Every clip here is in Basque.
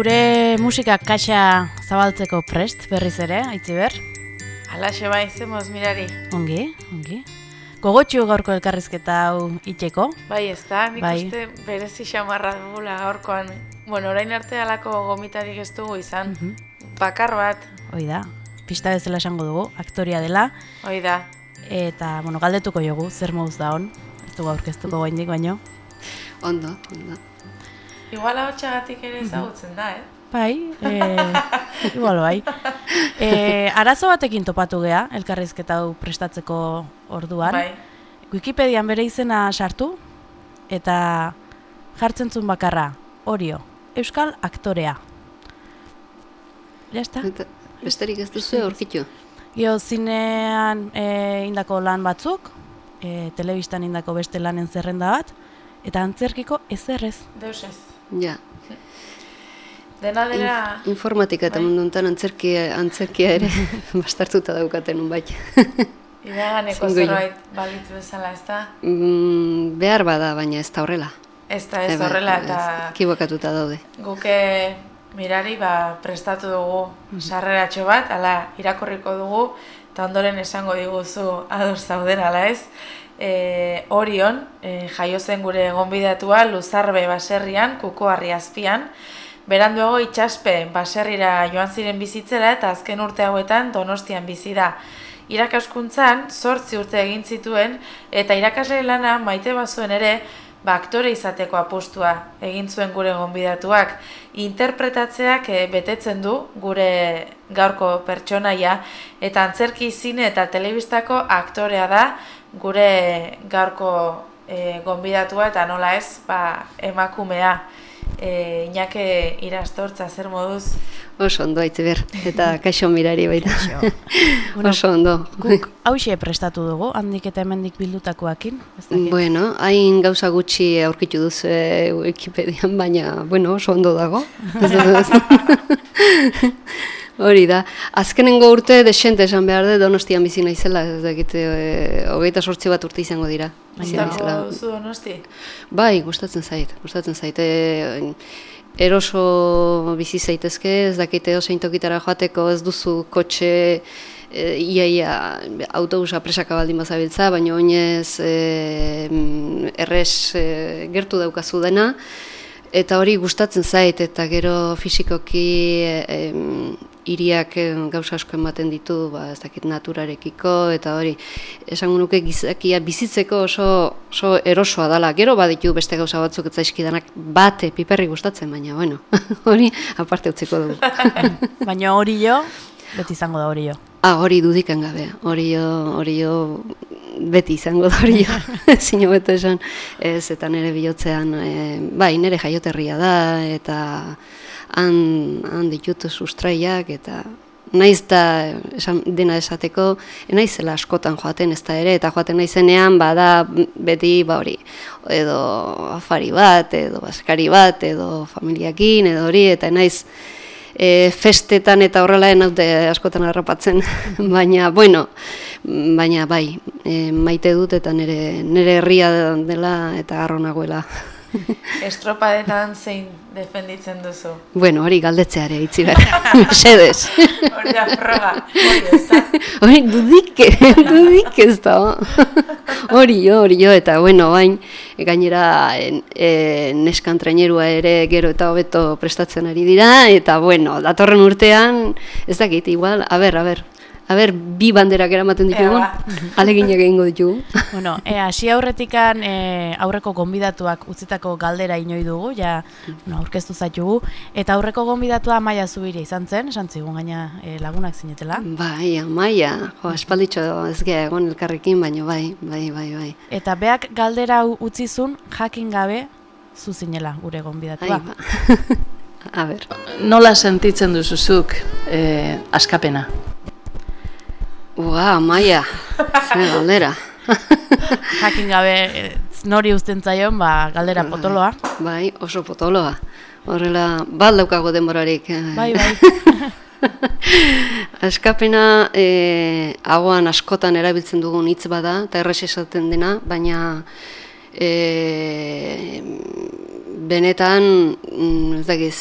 Gure musika kaxa zabaltzeko prest, berriz ere, aitzi ber? Alaxe bai, zemoz mirari. Ongi, ongi. Gogotxu gaurko elkarrizketa hau itxeko. Bai, ez da, nik Bai. uste berezi xamarra dugula gaurkoan. Bueno, orain arte alako gomitarik ez dugu izan. Bakar bat, Hoi da, pista bezala esango dugu, aktoria dela. hoi da. Eta, bueno, galdetuko jogu, zer moduz da hon. Ez dugu aurkeztuko gaindik baino. Ondo, ondo. Igual hau txagatik ere ezagutzen da, eh? Bai, e, igual bai. E, arazo batekin topatu gea, elkarrizketa hau prestatzeko orduan. Bai. Wikipedian bere izena sartu, eta jartzen zuen bakarra, Orio, Euskal aktorea. Ya está. Eta besterik ez duzu aurkitu. Gio zinean e, indako lan batzuk, e, telebistan indako beste lanen zerrenda bat, eta antzerkiko ezer ez. Deus ez. Ja. Dena dela, Informatika eta Bai. mundu honetan antzerkia, antzerkia ere bastartuta daukaten unbait. iraganeko Zingo jo. zerbait balitz bezala, ez da? mm, behar bada, baina ez da horrela. Ez da ez horrela eta Ekibokatuta daude. guke mirari ba, prestatu dugu sarreratxo bat, ala irakurriko dugu, eta ondoren esango diguzu ados zauden, ala ez? E, Orion, e, jaio zen gure gonbidatua Luzarbe baserrian, kukoarri azpian, beranduago itxaspe baserrira joan ziren bizitzera eta azken urte hauetan donostian bizi da. Irakaskuntzan, zortzi urte egin zituen, eta irakasle lana maite bazuen ere, ba, aktore izateko apustua egin zuen gure gonbidatuak. Interpretatzeak eh, betetzen du gure gaurko pertsonaia, eta antzerki zine eta telebistako aktorea da gure gaurko e, gonbidatua, eta nola ez, ba, emakumea. E, Iñake irastortza zer moduz, Oso ondo aitzi ber. Eta kaixo mirari baita. Oso ondo. Guk hause prestatu dugu, handik eta hemendik bildutakoakin. Bueno, hain gauza gutxi aurkitu duzu eh, Wikipedian, baina, bueno, oso ondo dago. Hori da. Azkenengo urte desente esan behar de Donostian bizi naizela, ez dakit, e, hogeita sortzi bat urte izango dira. Gustako naizela. duzu donosti? Bai, gustatzen zait, gustatzen zait. E, eroso bizi zaitezke, ez dakite osein tokitara joateko, ez duzu kotxe, e, ia, ia, autobusa presaka baldin bazabiltza, baina oinez e, errez e, gertu daukazu dena, eta hori gustatzen zait, eta gero fisikoki e, em, hiriak e, gauza asko ematen ditu, ba, ez dakit naturarekiko, eta hori, esango nuke gizakia bizitzeko oso, oso erosoa dala. Gero baditu beste gauza batzuk ez zaizkidanak bate piperri gustatzen, baina bueno, hori aparte utziko dugu. Baina hori jo, beti izango da hori jo. Ah, hori dudikan gabe, hori jo, hori jo beti izango da hori jo, zino beto esan, ez, eta nire bihotzean, e, bai, nire jaioterria da, eta han, han ditut sustraiak, eta naiz da, esan, dena esateko, naizela askotan joaten ez da ere, eta joaten naizenean, bada beti, ba hori, edo afari bat, edo baskari bat, edo familiakin, edo hori, eta naiz, e, festetan eta horrela naute askotan harrapatzen, baina, bueno, baina bai, e, maite dut eta nire, nire herria dela eta harro nagoela. Estropadetan zein defenditzen duzu. bueno, hori galdetzeare itzi behar, mesedez. Hori da froga, hori ez da? Hori dudik, dudik ez da. Hori jo, hori jo, eta bueno, bain, gainera e, neskan trainerua ere gero eta hobeto prestatzen ari dira, eta bueno, datorren urtean, ez dakit, igual, a ber, a ber, bi banderak eramaten ditugun, Ea, aleginak egingo ditugu. Bueno, e, hasi aurretikan e, aurreko gonbidatuak utzitako galdera inoi dugu, ja bueno, aurkeztu zaitugu, eta aurreko gonbidatua maia zubiri izan zen, esan zigun gaina e, lagunak zinetela. Bai, amaia, jo, espalditxo ez gea egon elkarrekin, baina bai, bai, bai, bai. Eta beak galdera hau utzizun jakin gabe zuzinela gure gonbidatua. Ai, ba. a ber, Nola sentitzen duzuzuk eh, askapena? Ua, amaia, ze galdera. Jakin gabe e, nori uzten zaion, ba, galdera potoloa. Bai, oso potoloa. Horrela, bat daukago denborarik. eh. Bai, bai. Askapena e, hauan askotan erabiltzen dugun hitz bada, eta errex esaten dena, baina e, benetan, mm, ez dakiz,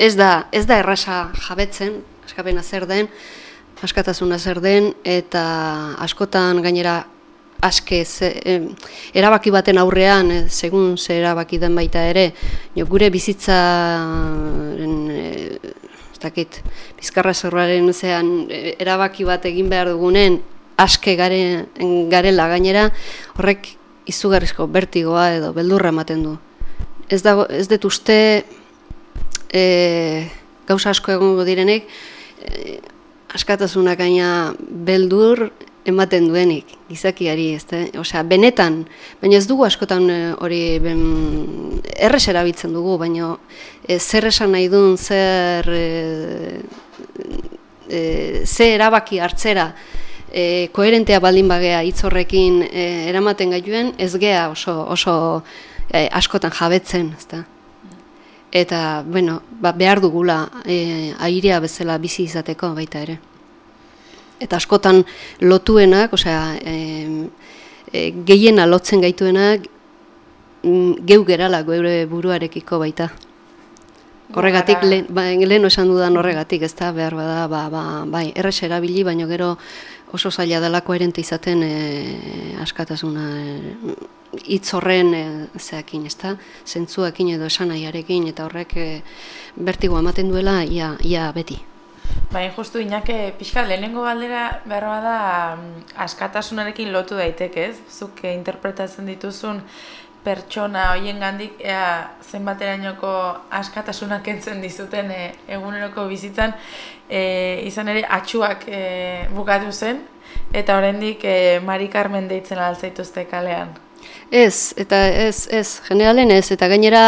ez da, ez da errasa jabetzen, askapena zer den, askatasuna zer den, eta askotan gainera aske ze, erabaki baten aurrean, eh, segun ze erabaki den baita ere, jo, gure bizitza e, ez dakit, bizkarra zorraren zean e, erabaki bat egin behar dugunen, aske gare, garela gainera, horrek izugarrizko bertigoa edo beldurra ematen du. Ez, dago, ez dut uste e, gauza asko egongo direnek, e, askatasunak gaina beldur ematen duenik, gizakiari, ez da? Osea, benetan, baina ez dugu askotan e, hori ben, errez erabiltzen dugu, baina e, zer esan nahi duen, zer e, e, zer erabaki hartzera, e, koherentea baldin bagea hitz horrekin e, eramaten gaituen, ez gea oso, oso e, askotan jabetzen, ezta? Eta, bueno, ba, behar dugula e, airea bezala bizi izateko baita ere. Eta askotan lotuenak, osea, e, e, gehiena lotzen gaituenak, mm, geu gerala geure buruarekiko baita. Horregatik, lehen, ba, lehen esan dudan horregatik, ez da, behar bada, ba, ba, bai, errez erabili, baina gero oso zaila dela koherente izaten e, askatasuna e, hitz horren e, zeakin, ezta? Zentzuekin edo esanaiarekin eta horrek e, bertigo ematen duela ia, ia beti. Bai, justu inake pixka lehenengo galdera berroa da mm, askatasunarekin lotu daiteke, ez? Zuk interpretatzen dituzun pertsona hoien gandik ea zenbaterainoko askatasunak entzen dizuten e, eguneroko bizitzan e, izan ere atxuak e, bukatu zen eta oraindik e, Mari Carmen deitzen altzaituzte kalean. Ez, eta ez, ez, generalen ez, eta gainera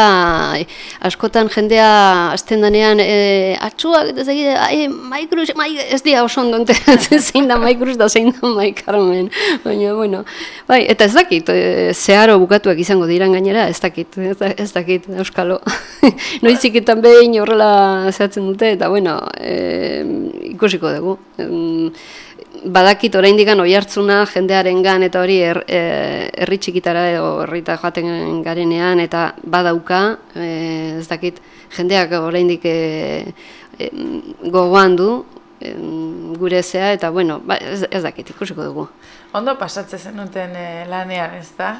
askotan jendea azten danean e, atxuak, eta zegi, ai, maikruz, mai, ez dia oso ondo zein da maikruz da zein da maikarmen, baina, bueno, bai, eta ez dakit, e, zeharo bukatuak izango diran gainera, ez dakit, ez, dakit, euskalo, noiziketan behin horrela zehatzen dute, eta bueno, e, ikusiko dugu, badakit oraindik oi hartzuna jendearengan eta hori er, e, herri txikitara edo herrita joaten garenean eta badauka e, ez dakit jendeak oraindik e, e, gogoan du e, gure zea eta bueno ba, ez, ez dakit ikusiko dugu Ondo pasatzen zenuten e, lanean, ez da?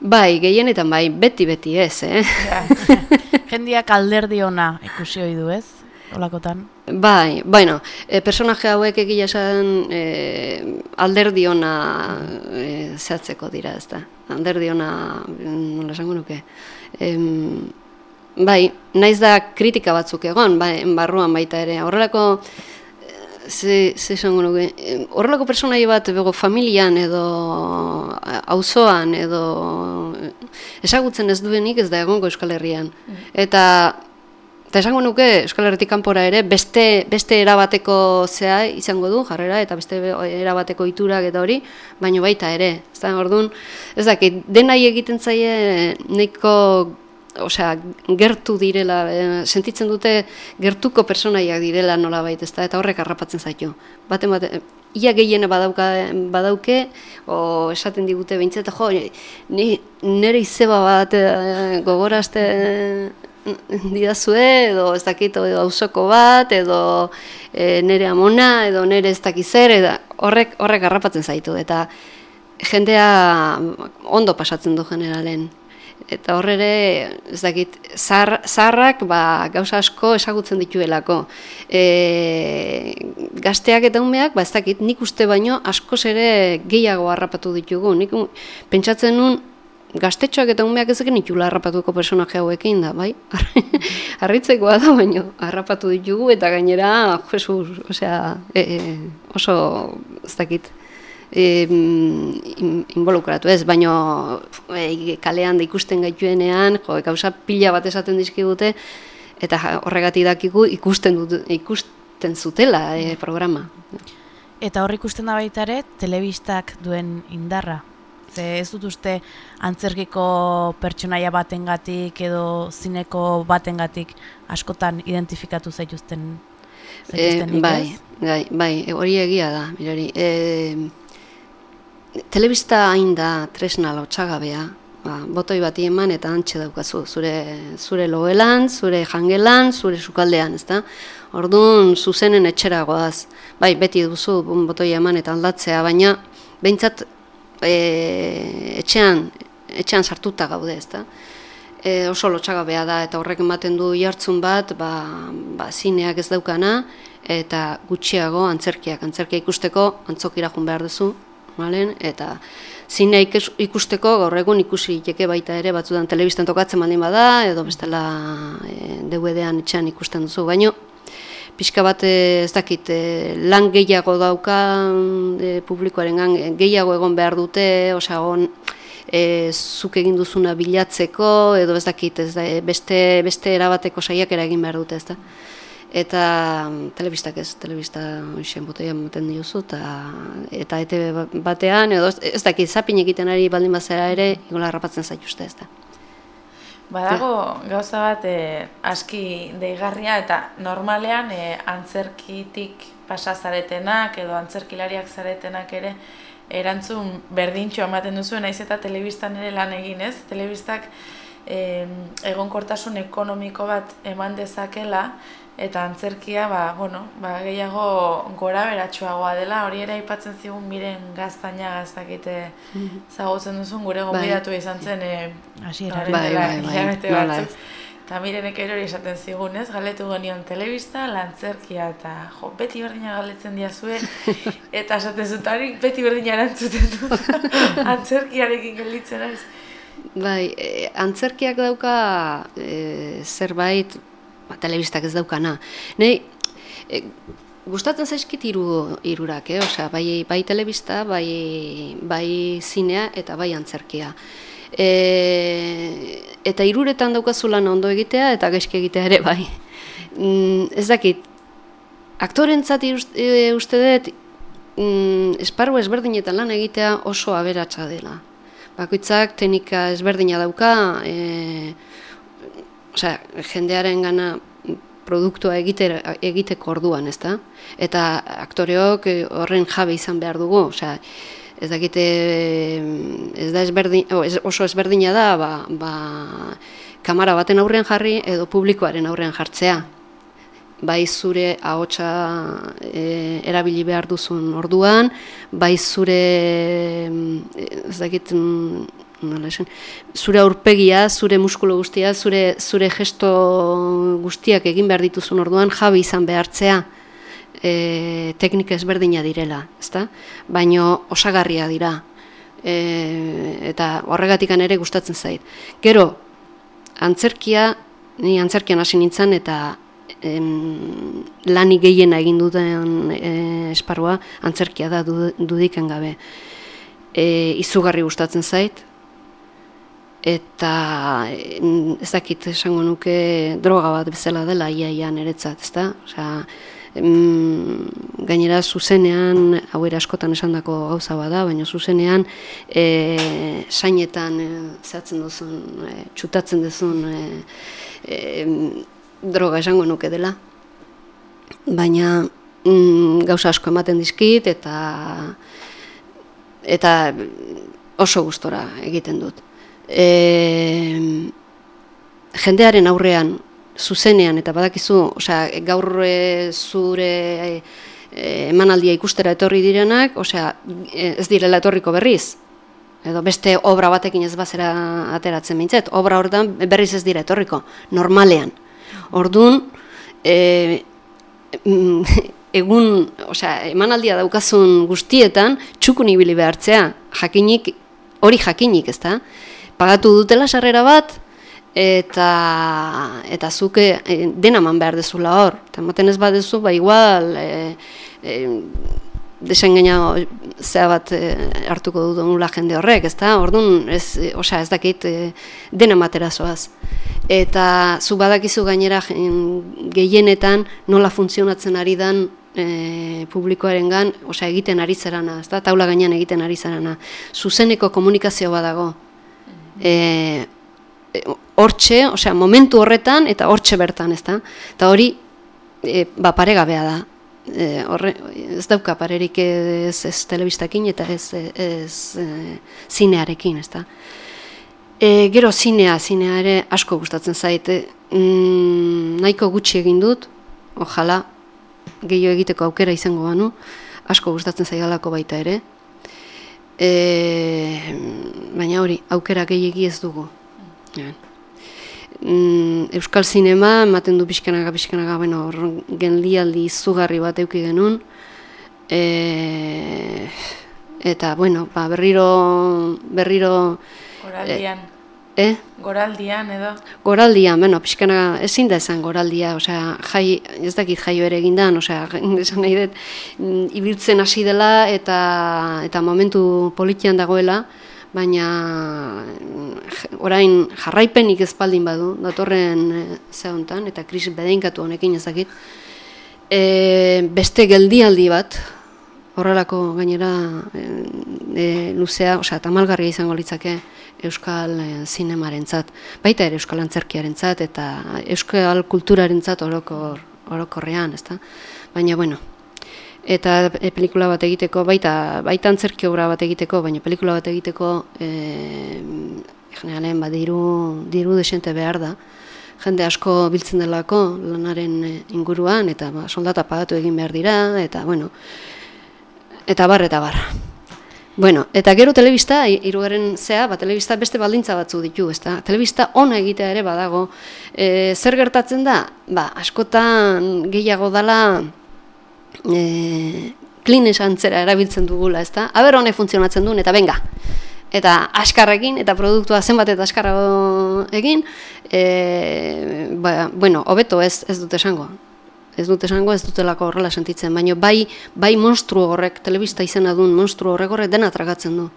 Bai, gehienetan bai, beti beti ez, eh? Ja. Jendiak alderdi ona ikusi ohi du, ez? Olakotan? Bai, bueno, e, personaje hauek egia esan e, alderdi ona e, zehatzeko dira, ez da. Alderdi ona, nola esango nuke. E, bai, naiz da kritika batzuk egon, bai, barruan baita ere. Horrelako, ze, ze esango nuke, horrelako personai bat bego familian edo auzoan edo ezagutzen ez duenik ez da egongo Euskal Herrian. Mm. Eta Eta esango nuke Euskal Herritik kanpora ere beste beste erabateko zea izango du jarrera eta beste erabateko iturak eta hori, baino baita ere. Ez da, orduan, ez dakit, denai egiten zaie nahiko osea, gertu direla, e, sentitzen dute gertuko personaiak direla nola baita, ez da, eta horrek harrapatzen zaitu. Baten bate, ia gehiena badauka, badauke, o esaten digute behintzeta, jo, ni, nire izeba bat e, gogorazte didazue, edo ez dakit, edo ausoko bat, edo e, nere amona, edo nere ez dakiz zer, edo horrek, horrek garrapatzen zaitu, eta jendea ondo pasatzen du generalen. Eta horrere, ez dakit, zarrak ba, gauza asko esagutzen dituelako. E, gazteak eta umeak, ba, ez dakit, nik uste baino askoz ere gehiago harrapatu ditugu. Nik pentsatzen nun, gaztetxoak eta umeak ezekin itula harrapatuko personaje hauekin da, bai? Harritzekoa da, baino, harrapatu ditugu eta gainera, Jesus, osea, e, e, oso, ez dakit, e, involukratu ez, baino e, kalean da ikusten gaituenean, jo, gauza pila bat esaten dizkigute, eta horregatik dakigu ikusten, dut, ikusten zutela e, programa. Eta hor ikusten da baita ere, telebistak duen indarra, Ze ez dut uste antzerkiko pertsonaia batengatik edo zineko batengatik askotan identifikatu zaituzten zaituzten e, bai, bai, bai, hori egia da, mirari. E, telebista hain da tresna lotxagabea, ba, botoi bati eman eta antxe daukazu, zure, zure logelan, zure jangelan, zure sukaldean, ezta? Orduan, zuzenen etxeragoaz, bai, beti duzu botoi eman eta aldatzea, baina behintzat e, etxean, etxean sartuta gaude, ezta? E, oso lotxagabea da eta horrek ematen du jartzun bat, ba, ba, zineak ez daukana, eta gutxiago antzerkiak, antzerkia ikusteko antzokira jun behar duzu, malen? eta zine ikusteko gaur egun ikusi iteke baita ere batzutan telebistan tokatzen baldin bada edo bestela e, DVD-an etxean ikusten duzu, baino pixka bat ez dakit e, lan gehiago dauka e, publikoaren gan, gehiago egon behar dute, osea on, e, zuk egin duzuna bilatzeko edo ez dakit ez da, beste, beste erabateko saiak egin behar dute ez da eta telebistak ez, telebista hoxen boteia moten diozu, eta, eta ETV batean, edo ez, ez dakit, zapin egiten ari baldin bazera ere, ikola harrapatzen zaituzte ez da. Badago gauza bat e, aski deigarria eta normalean e, antzerkitik pasazaretenak edo antzerkilariak zaretenak ere erantzun berdintxo ematen duzu, naiz eta telebistan ere lan egin ez, telebistak e, egonkortasun ekonomiko bat eman dezakela, eta antzerkia ba, bueno, ba, gehiago gora beratxoagoa dela, hori ere aipatzen zigun miren gaztaina gaztakite mhm. zagutzen duzun gure bai. gombidatu izan zen e, bai, bai, bai, bai, Eta mirenek hori esaten zigun, ez? Galetu genion telebista, lantzerkia, eta jo, beti berdina galetzen diazue, eta esaten zutarik beti berdina erantzuten du, antzerkiarekin gelditzen, ez? Bai, e, antzerkiak dauka e, zerbait, ba, telebistak ez daukana. Nei, e, gustatzen zaizkit hiru hirurak, eh? Osea, bai bai telebista, bai bai zinea eta bai antzerkia. E, eta hiruretan daukazu lan ondo egitea eta gaizki egitea ere bai. Mm, ez dakit. Aktorentzat e, uste dut mm, esparru ezberdinetan lan egitea oso aberatsa dela. Bakoitzak teknika ezberdina dauka, eh osea, jendearen gana produktua egite, egiteko orduan, ezta? Eta aktoreok eh, horren jabe izan behar dugu, osea, ez dakite, ez da ezberdin, oso ezberdina da, ba, ba, kamara baten aurrean jarri edo publikoaren aurrean jartzea. Bai zure ahotsa e, erabili behar duzun orduan, bai zure, ez dakit, nola esan, zure aurpegia, zure muskulu guztia, zure, zure gesto guztiak egin behar dituzun orduan jabi izan behartzea e, teknika ezberdina direla, ezta? Baino osagarria dira. E, eta horregatikan ere gustatzen zait. Gero, antzerkia, ni antzerkian hasi nintzen eta em, lani gehiena egin duten e, esparrua antzerkia da dudiken gabe. E, izugarri gustatzen zait, eta ez dakit esango nuke droga bat bezala dela iaia niretzat, ezta? Osea, gainera zuzenean, hau askotan esan dako gauza bada, baina zuzenean e, sainetan e, zehatzen duzun, e, txutatzen duzun e, e, droga esango nuke dela. Baina mm, gauza asko ematen dizkit eta eta oso gustora egiten dut e, jendearen aurrean zuzenean eta badakizu, osea, gaur e, zure e, emanaldia ikustera etorri direnak, osea, ez direla etorriko berriz. Edo beste obra batekin ez bazera ateratzen mintzet, obra horretan berriz ez dira etorriko, normalean. Orduan, e, egun, osea, emanaldia daukazun guztietan, txukun ibili behartzea, jakinik, hori jakinik, ezta? Pagatu dutela sarrera bat eta eta zuke e, dena man behar dezula hor. Eta ematen ez badezu, ba igual e, e, desengaina zea bat e, hartuko dut nula jende horrek, ezta? Orduan, ez, osea, ez dakit e, dena materazoaz. Eta zu badakizu gainera gehienetan nola funtzionatzen ari dan e, publikoaren gan, osea, egiten ari zerana, ezta? Taula gainean egiten ari zerana. Zuzeneko komunikazio badago e, hortxe, osea, momentu horretan eta hortxe bertan, ezta? Eta hori, e, ba, paregabea da. E, horre, ez dauka parerik ez, ez telebistakin eta ez, ez e, zinearekin, ezta? E, gero zinea, zinea ere asko gustatzen zaite. Mm, nahiko gutxi egin dut, ojala, gehiago egiteko aukera izango banu, asko gustatzen zaidalako baita ere. E, baina hori, aukera gehiagi ez dugu. Ja. Mm, Euskal Zinema, ematen du pixkanaga, pixkanaga, bueno, genlialdi izugarri bat euki genuen. E, eta, bueno, ba, berriro, berriro... Goraldian. Eh? Goraldian edo. Goraldian, bueno, pixkana ezin da esan goraldia, osea, jai, ez dakit jaio ere egindan, osea, esan nahi dut, mm, ibiltzen hasi dela eta eta momentu politian dagoela, baina mm, orain jarraipenik ezpaldin badu, datorren e, ze hontan, eta krisi bedeinkatu honekin ezakit, e, beste geldialdi bat, horrelako gainera e, e, luzea, osea, tamalgarria izango litzake euskal e, zinemarentzat, baita ere euskal antzerkiarentzat eta euskal kulturarentzat orokor orokorrean, ezta? Baina bueno, eta e, pelikula bat egiteko, baita baita antzerki obra bat egiteko, baina pelikula bat egiteko eh generalen badiru diru desente behar da. Jende asko biltzen delako lanaren e, inguruan eta ba, soldata pagatu egin behar dira eta bueno, eta bar eta bar. Bueno, eta gero telebista, hirugarren zea, ba, telebista beste baldintza batzu ditu, ezta? Telebista ona egitea ere badago. E, zer gertatzen da? Ba, askotan gehiago dala e, klines antzera erabiltzen dugula, ezta? Aber honek funtzionatzen duen, eta benga. Eta askarrekin, eta produktua zenbat eta askarrago egin, e, ba, bueno, hobeto ez, ez dut esango ez dut esango ez dutelako horrela sentitzen, baina bai, bai monstru horrek, telebista izena duen monstru horrek horrek dena tragatzen du.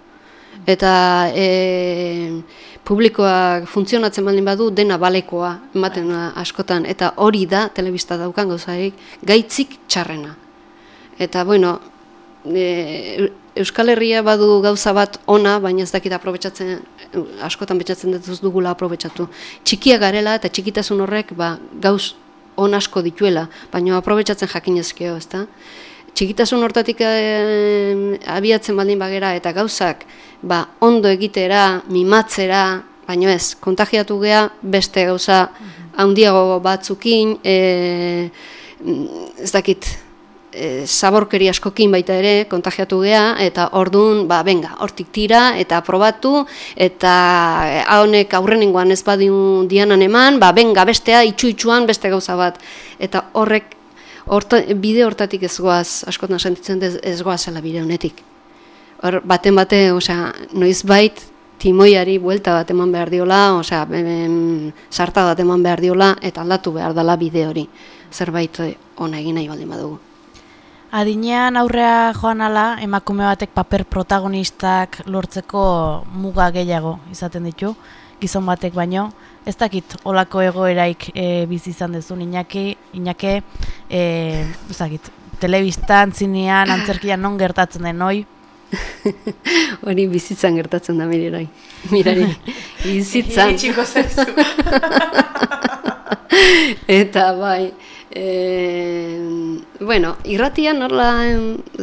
Eta e, publikoak funtzionatzen baldin badu dena balekoa ematen askotan, eta hori da telebista daukan gauzaik gaitzik txarrena. Eta bueno, e, Euskal Herria badu gauza bat ona, baina ez dakit aprobetsatzen, askotan betxatzen dut dugula aprobetsatu. Txikia garela eta txikitasun horrek ba, gauz on asko dituela, baina aprobetsatzen jakinezkeo, ezta? Txikitasun hortatik e, abiatzen baldin bagera eta gauzak ba, ondo egitera, mimatzera, baino ez, kontagiatu gea beste gauza handiago batzukin, e, ez dakit, e, zaborkeri askokin baita ere kontagiatu gea eta ordun ba benga hortik tira eta probatu eta e, honek aurrenengoan ez badiun dianan eman ba benga bestea itxu itxuan beste gauza bat eta horrek horta, bide hortatik ez goaz askotan sentitzen ez, ez goazela bide honetik hor baten bate osea noiz bait timoiari buelta bat eman behar diola, osea, sarta bat eman behar diola, eta aldatu behar dela bide hori. Zerbait ona egin nahi baldin badugu. Adinean aurrea joan ala, emakume batek paper protagonistak lortzeko muga gehiago izaten ditu, gizon batek baino. Ez dakit, olako egoeraik e, bizi izan dezu, inake, inake, e, ez dakit, telebistan, zinean, antzerkian non gertatzen den, noi? Hori bizitzan gertatzen da, mirari. Mirari, bizitzan. Eta bai, E, bueno, irratian nola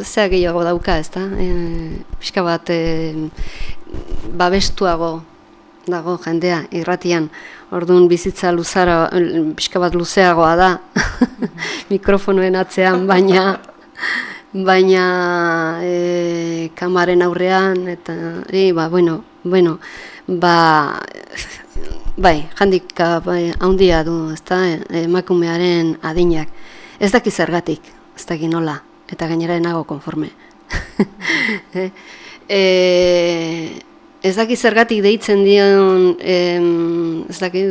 zea gehiago dauka, ezta? E, pixka bat e, babestuago dago jendea irratian. Orduan bizitza luzara, pixka bat luzeagoa da mikrofonoen atzean, baina baina e, kamaren aurrean eta e, ba, bueno, bueno, ba Bai, bai, handia du, ezta, emakumearen adinak. Ez daki zergatik, ez daki nola, eta gainera enago konforme. e, ez daki zergatik deitzen dion, em, ez daki,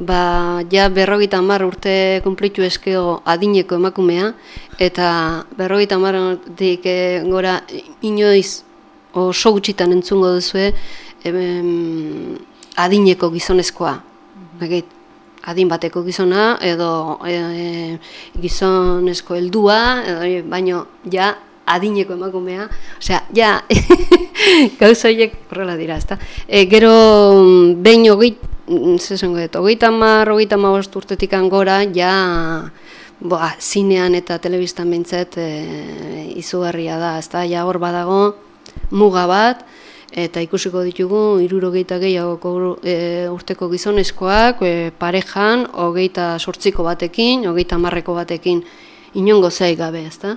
ba, ja berrogeita mar urte kumplitu eskeo adineko emakumea, eta berrogeita mar dik e, gora inoiz oso gutxitan entzungo duzue, em, adineko gizonezkoa. Begit, adin bateko gizona edo e, gizonezko heldua edo baino ja adineko emakumea, osea, ja gauza horiek horrela dira, ezta. E, gero behin hogeit, zesango dut, hogeita mar, hogeita bost urtetik angora, ja boa, zinean eta telebistan behintzet e, izugarria da, ezta, ja hor badago muga bat, eta ikusiko ditugu irurogeita gehiagoko e, urteko gizonezkoak e, parejan hogeita sortziko batekin, hogeita marreko batekin inongo zei gabe, ezta?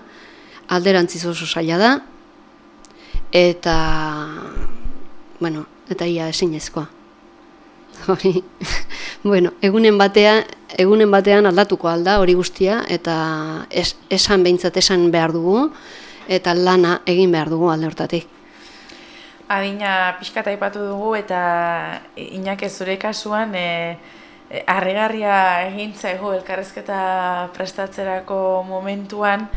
Alderantziz oso saila da, eta, bueno, eta ia ezinezkoa. Hori, bueno, egunen batean, egunen batean aldatuko alda hori guztia, eta es, esan behintzat esan behar dugu, eta lana egin behar dugu alde hortatik. Adina pixka aipatu dugu eta inak ez zure kasuan e, e, arregarria egin zaigu elkarrezketa prestatzerako momentuan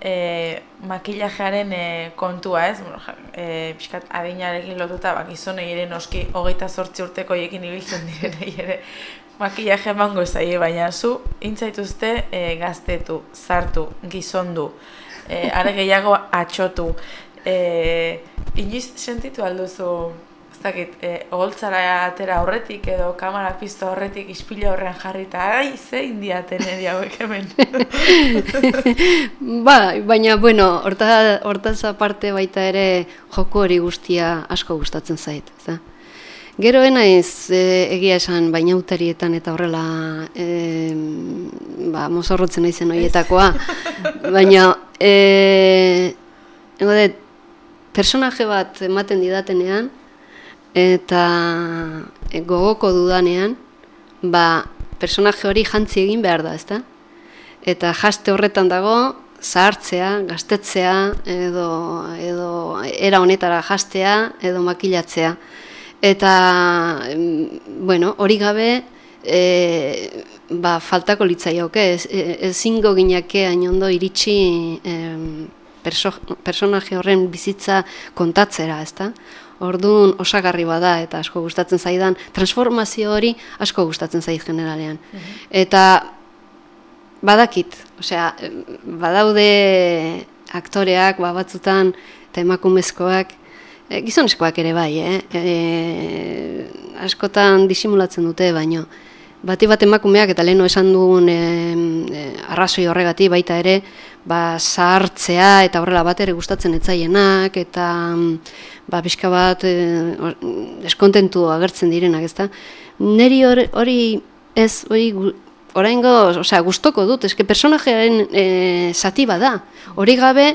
e, makillajearen e, kontua ez, bueno, e, pixkat adinarekin lotuta bak izonei ere noski hogeita sortzi urteko ekin ibiltzen direne ere makillaje emango zaie, baina zu intzaituzte e, gaztetu, zartu, gizondu, e, are gehiago atxotu. E, inoiz sentitu alduzu, ez dakit, e, oholtzara atera horretik edo kamara piztu horretik ispila horrean jarrita, ai, ze indiaten edi hauek hemen. ba, baina, bueno, horta, hortaz aparte baita ere joko hori guztia asko gustatzen zait, ez Gero naiz e, egia esan bainauterietan eta horrela e, ba, mozorrotzen naizen horietakoa, baina e, personaje bat ematen didatenean eta e, gogoko dudanean ba, personaje hori jantzi egin behar da, ezta? Eta jaste horretan dago zahartzea, gaztetzea edo, edo era honetara jastea edo makilatzea. Eta, bueno, hori gabe e, ba, faltako litzaioke, ez, e, ezingo gineke ondo iritsi e, perso, personaje horren bizitza kontatzera, ezta? Orduan osagarri bada eta asko gustatzen zaidan transformazio hori asko gustatzen zait generalean. Mhm. Eta badakit, osea, badaude aktoreak ba batzutan eta emakumezkoak e, gizonezkoak ere bai, eh? E, askotan disimulatzen dute baino bati bat emakumeak eta leheno esan dugun e, arrazoi horregati baita ere ba, zahartzea eta horrela bat ere gustatzen etzaienak eta ba, pixka bat e, eskontentu agertzen direnak ezta. Neri hori ez hori oraingo, osea, gustoko dut, eske personajearen e, zati bada. Hori gabe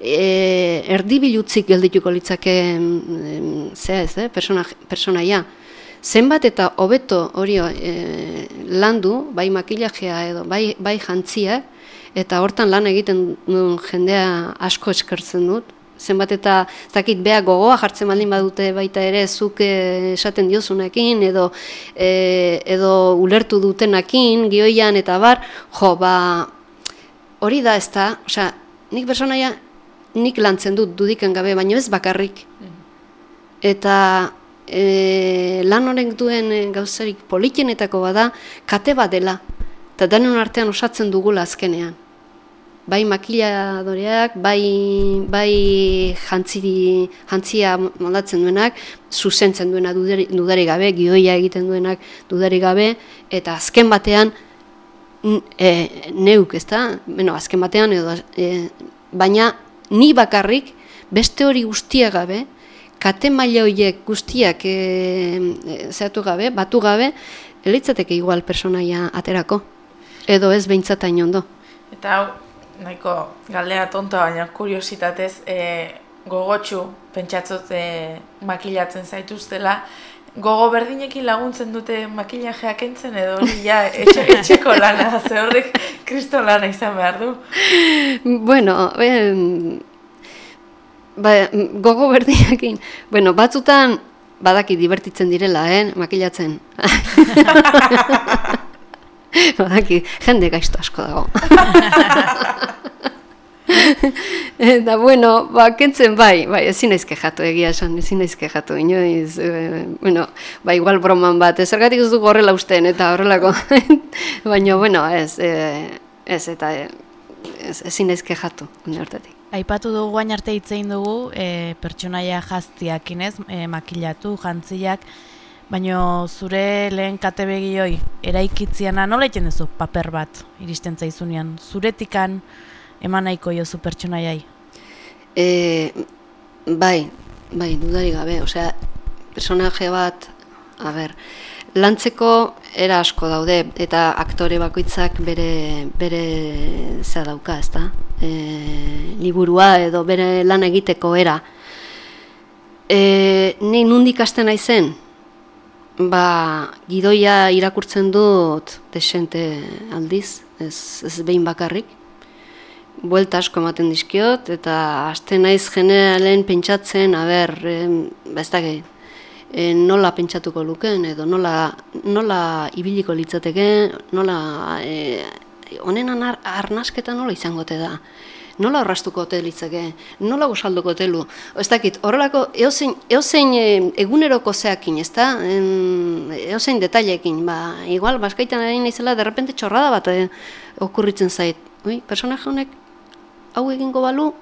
e, erdibilutzik geldituko litzake e, zea ez, eh, personaia zenbat eta hobeto hori e, landu, bai makillajea edo bai, bai jantzia, eta hortan lan egiten duen jendea asko eskertzen dut. Zenbat eta zakit beha gogoa jartzen baldin badute baita ere zuk e, esaten diozunekin edo e, edo ulertu dutenakin gioian eta bar, jo, ba, hori da ez da, osea, nik personaia nik lantzen dut dudiken gabe, baina ez bakarrik. Mm. Eta e, lan horrek duen e, gauzarik politenetako bada kate bat dela, eta denon artean osatzen dugula azkenean. Bai makiladoreak, bai, bai jantziri, jantzia moldatzen duenak, zuzentzen duena dudari, dudari gabe, gioia egiten duenak dudari gabe, eta azken batean e, neuk, ez da? Bueno, azken batean, edo, e, baina ni bakarrik beste hori guztia gabe, kate maila horiek guztiak e, e, zehatu gabe, batu gabe, elitzateke igual personaia aterako, edo ez behintzata ondo. Eta hau, nahiko galdea tonta baina kuriositatez, e, gogotxu pentsatzot e, makilatzen zaituztela, gogo berdinekin laguntzen dute makillajeak entzen edo hori ja etxe, etxeko lana, ze horrek kristo lana izan behar du? Bueno, ben, ba, gogo berdiakin, bueno, batzutan badaki divertitzen direla, eh, makilatzen. badaki, jende gaizto asko dago. Eta, bueno, ba, kentzen bai, bai, ezin aizke jatu egia esan, ezin aizke jatu, inoiz, e, bueno, ba, igual broman bat, ez ergatik ez dugu horrela usten, eta horrelako, baina, bueno, ez, e, ez, eta, e, ez, ezin aizke jatu, hortatik. Aipatu dugu guain arte hitzein dugu e, pertsonaia jaztiak inez, e, makilatu, jantziak, baina zure lehen kate begioi eraikitziana nola iten duzu paper bat iristen zaizunean? Zuretikan eman nahiko jozu pertsonaiai? E, bai, bai, dudari gabe, osea, personaje bat, a ber, lantzeko era asko daude, eta aktore bakoitzak bere, bere zea dauka, ezta? E, liburua edo bere lan egiteko era. E, ni nundik hasten naizen, ba, gidoia irakurtzen dut desente aldiz, ez, ez behin bakarrik, buelta asko ematen dizkiot, eta hasten naiz generalen pentsatzen, aber, ba ez da e, nola pentsatuko luken, edo nola, nola ibiliko litzateke, nola, e, honen arnasketa nola izangote da, nola horrastuko ote litzake, nola gosalduko otelu, ez dakit, horrelako, eozein, eozein eguneroko zeakin, ez da, eozein detailekin, ba, igual, baskaitan ari nizela, derrepente txorrada bat e, okurritzen zait, Ui, personaje honek hau egingo balu,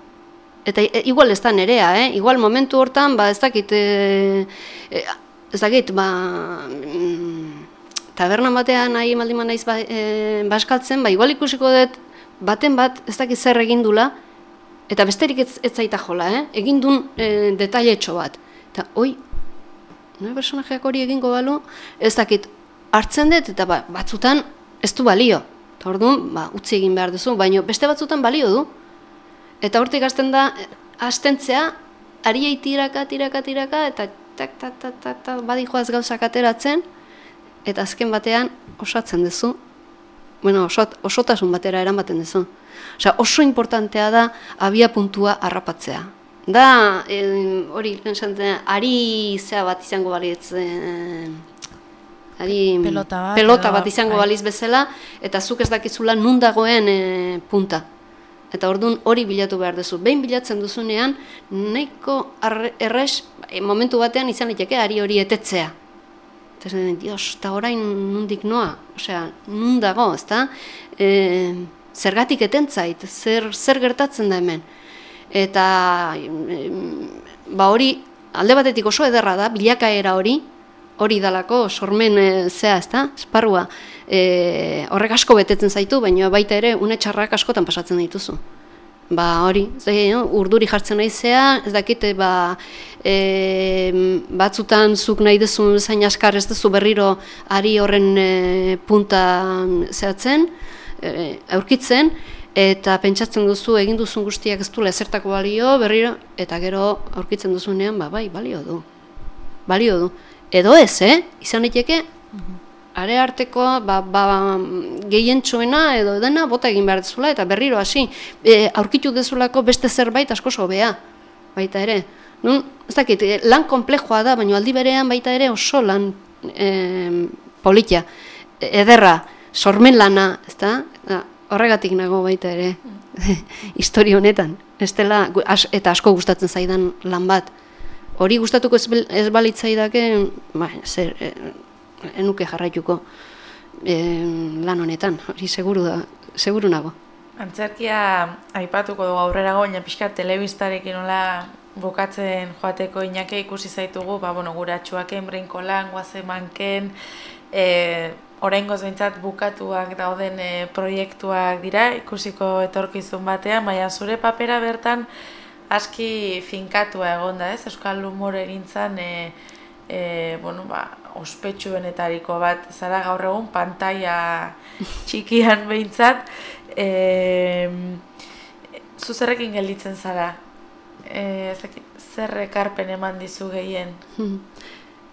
eta e, igual ez da nerea, eh? igual momentu hortan, ba, ez dakit, e, e, ez dakit, ba, mm, taberna batean nahi maldiman naiz ba, e, baskaltzen, ba, igual ikusiko dut, baten bat, ez dakit zer egin dula, eta besterik ez, ez zaita jola, eh? egin duen e, detailetxo bat. Eta, oi, nire personajeak hori egingo balu, ez dakit, hartzen dut, eta ba, batzutan ez du balio. Eta orduan, ba, utzi egin behar duzu, baina beste batzutan balio du. Eta hortik hasten da, hastentzea, ariei tiraka, tiraka, tiraka, eta tak, tak, tak, tak, tak, badi joaz gauzak ateratzen, eta azken batean osatzen duzu, bueno, osot, osotasun batera eramaten duzu. Osea, oso importantea da abia puntua harrapatzea. Da, e, hori, zen, ari zea bat izango balitz, e, ari pelota bat, pelota bat izango bai. baliz bezala, eta zuk ez dakizula nun dagoen e, punta. Eta orduan hori bilatu behar duzu. Behin bilatzen duzunean, nahiko errez, momentu batean izan liteke ari hori etetzea. Eta zen, dios, eta orain nundik noa, osea, nun dago, ezta? E, zergatik etentzait, zer, zer gertatzen da hemen. Eta e, ba hori, alde batetik oso ederra da, bilakaera hori, hori dalako, sormen e, zea, ezta? Esparrua e, horrek asko betetzen zaitu, baina baita ere une txarrak askotan pasatzen dituzu. Ba hori, zei, no? urduri jartzen naizea, ez dakite ba, e, batzutan zuk nahi duzun zain askar ez duzu berriro ari horren e, punta zehatzen, e, aurkitzen, eta pentsatzen duzu egin duzun guztiak ez du ezertako balio berriro, eta gero aurkitzen duzunean, ba, bai, balio du. Balio du. Edo ez, eh? Izan daiteke, mhm are arteko ba, ba, gehientsuena edo dena bota egin behar dezula eta berriro hasi e, aurkitu dezulako beste zerbait asko sobea baita ere Nun, ez dakit, e, lan komplejoa da, baina aldi berean baita ere oso lan e, politia, ederra, sormen lana, ez da? Horregatik nago baita ere, historia honetan, ez dela, eta asko gustatzen zaidan lan bat. Hori gustatuko ez, balitzaidake, ba, zer, e, enuke jarraituko e, lan honetan, hori seguru da, seguru nago. Antzerkia aipatuko dugu aurrera goina pixka telebistarekin nola bukatzen joateko inake ikusi zaitugu, ba, bueno, gure atxuak enbrinko lan, guazen manken, e, orain behintzat bukatuak dauden e, proiektuak dira, ikusiko etorkizun batean, baina zure papera bertan aski finkatua egon da, ez? Euskal humor egintzan, e, e, bueno, ba, ospetsuenetariko bat zara gaur egun pantaia txikian behintzat e, zuzerrekin gelditzen zara? E, zer ekarpen eman dizu gehien?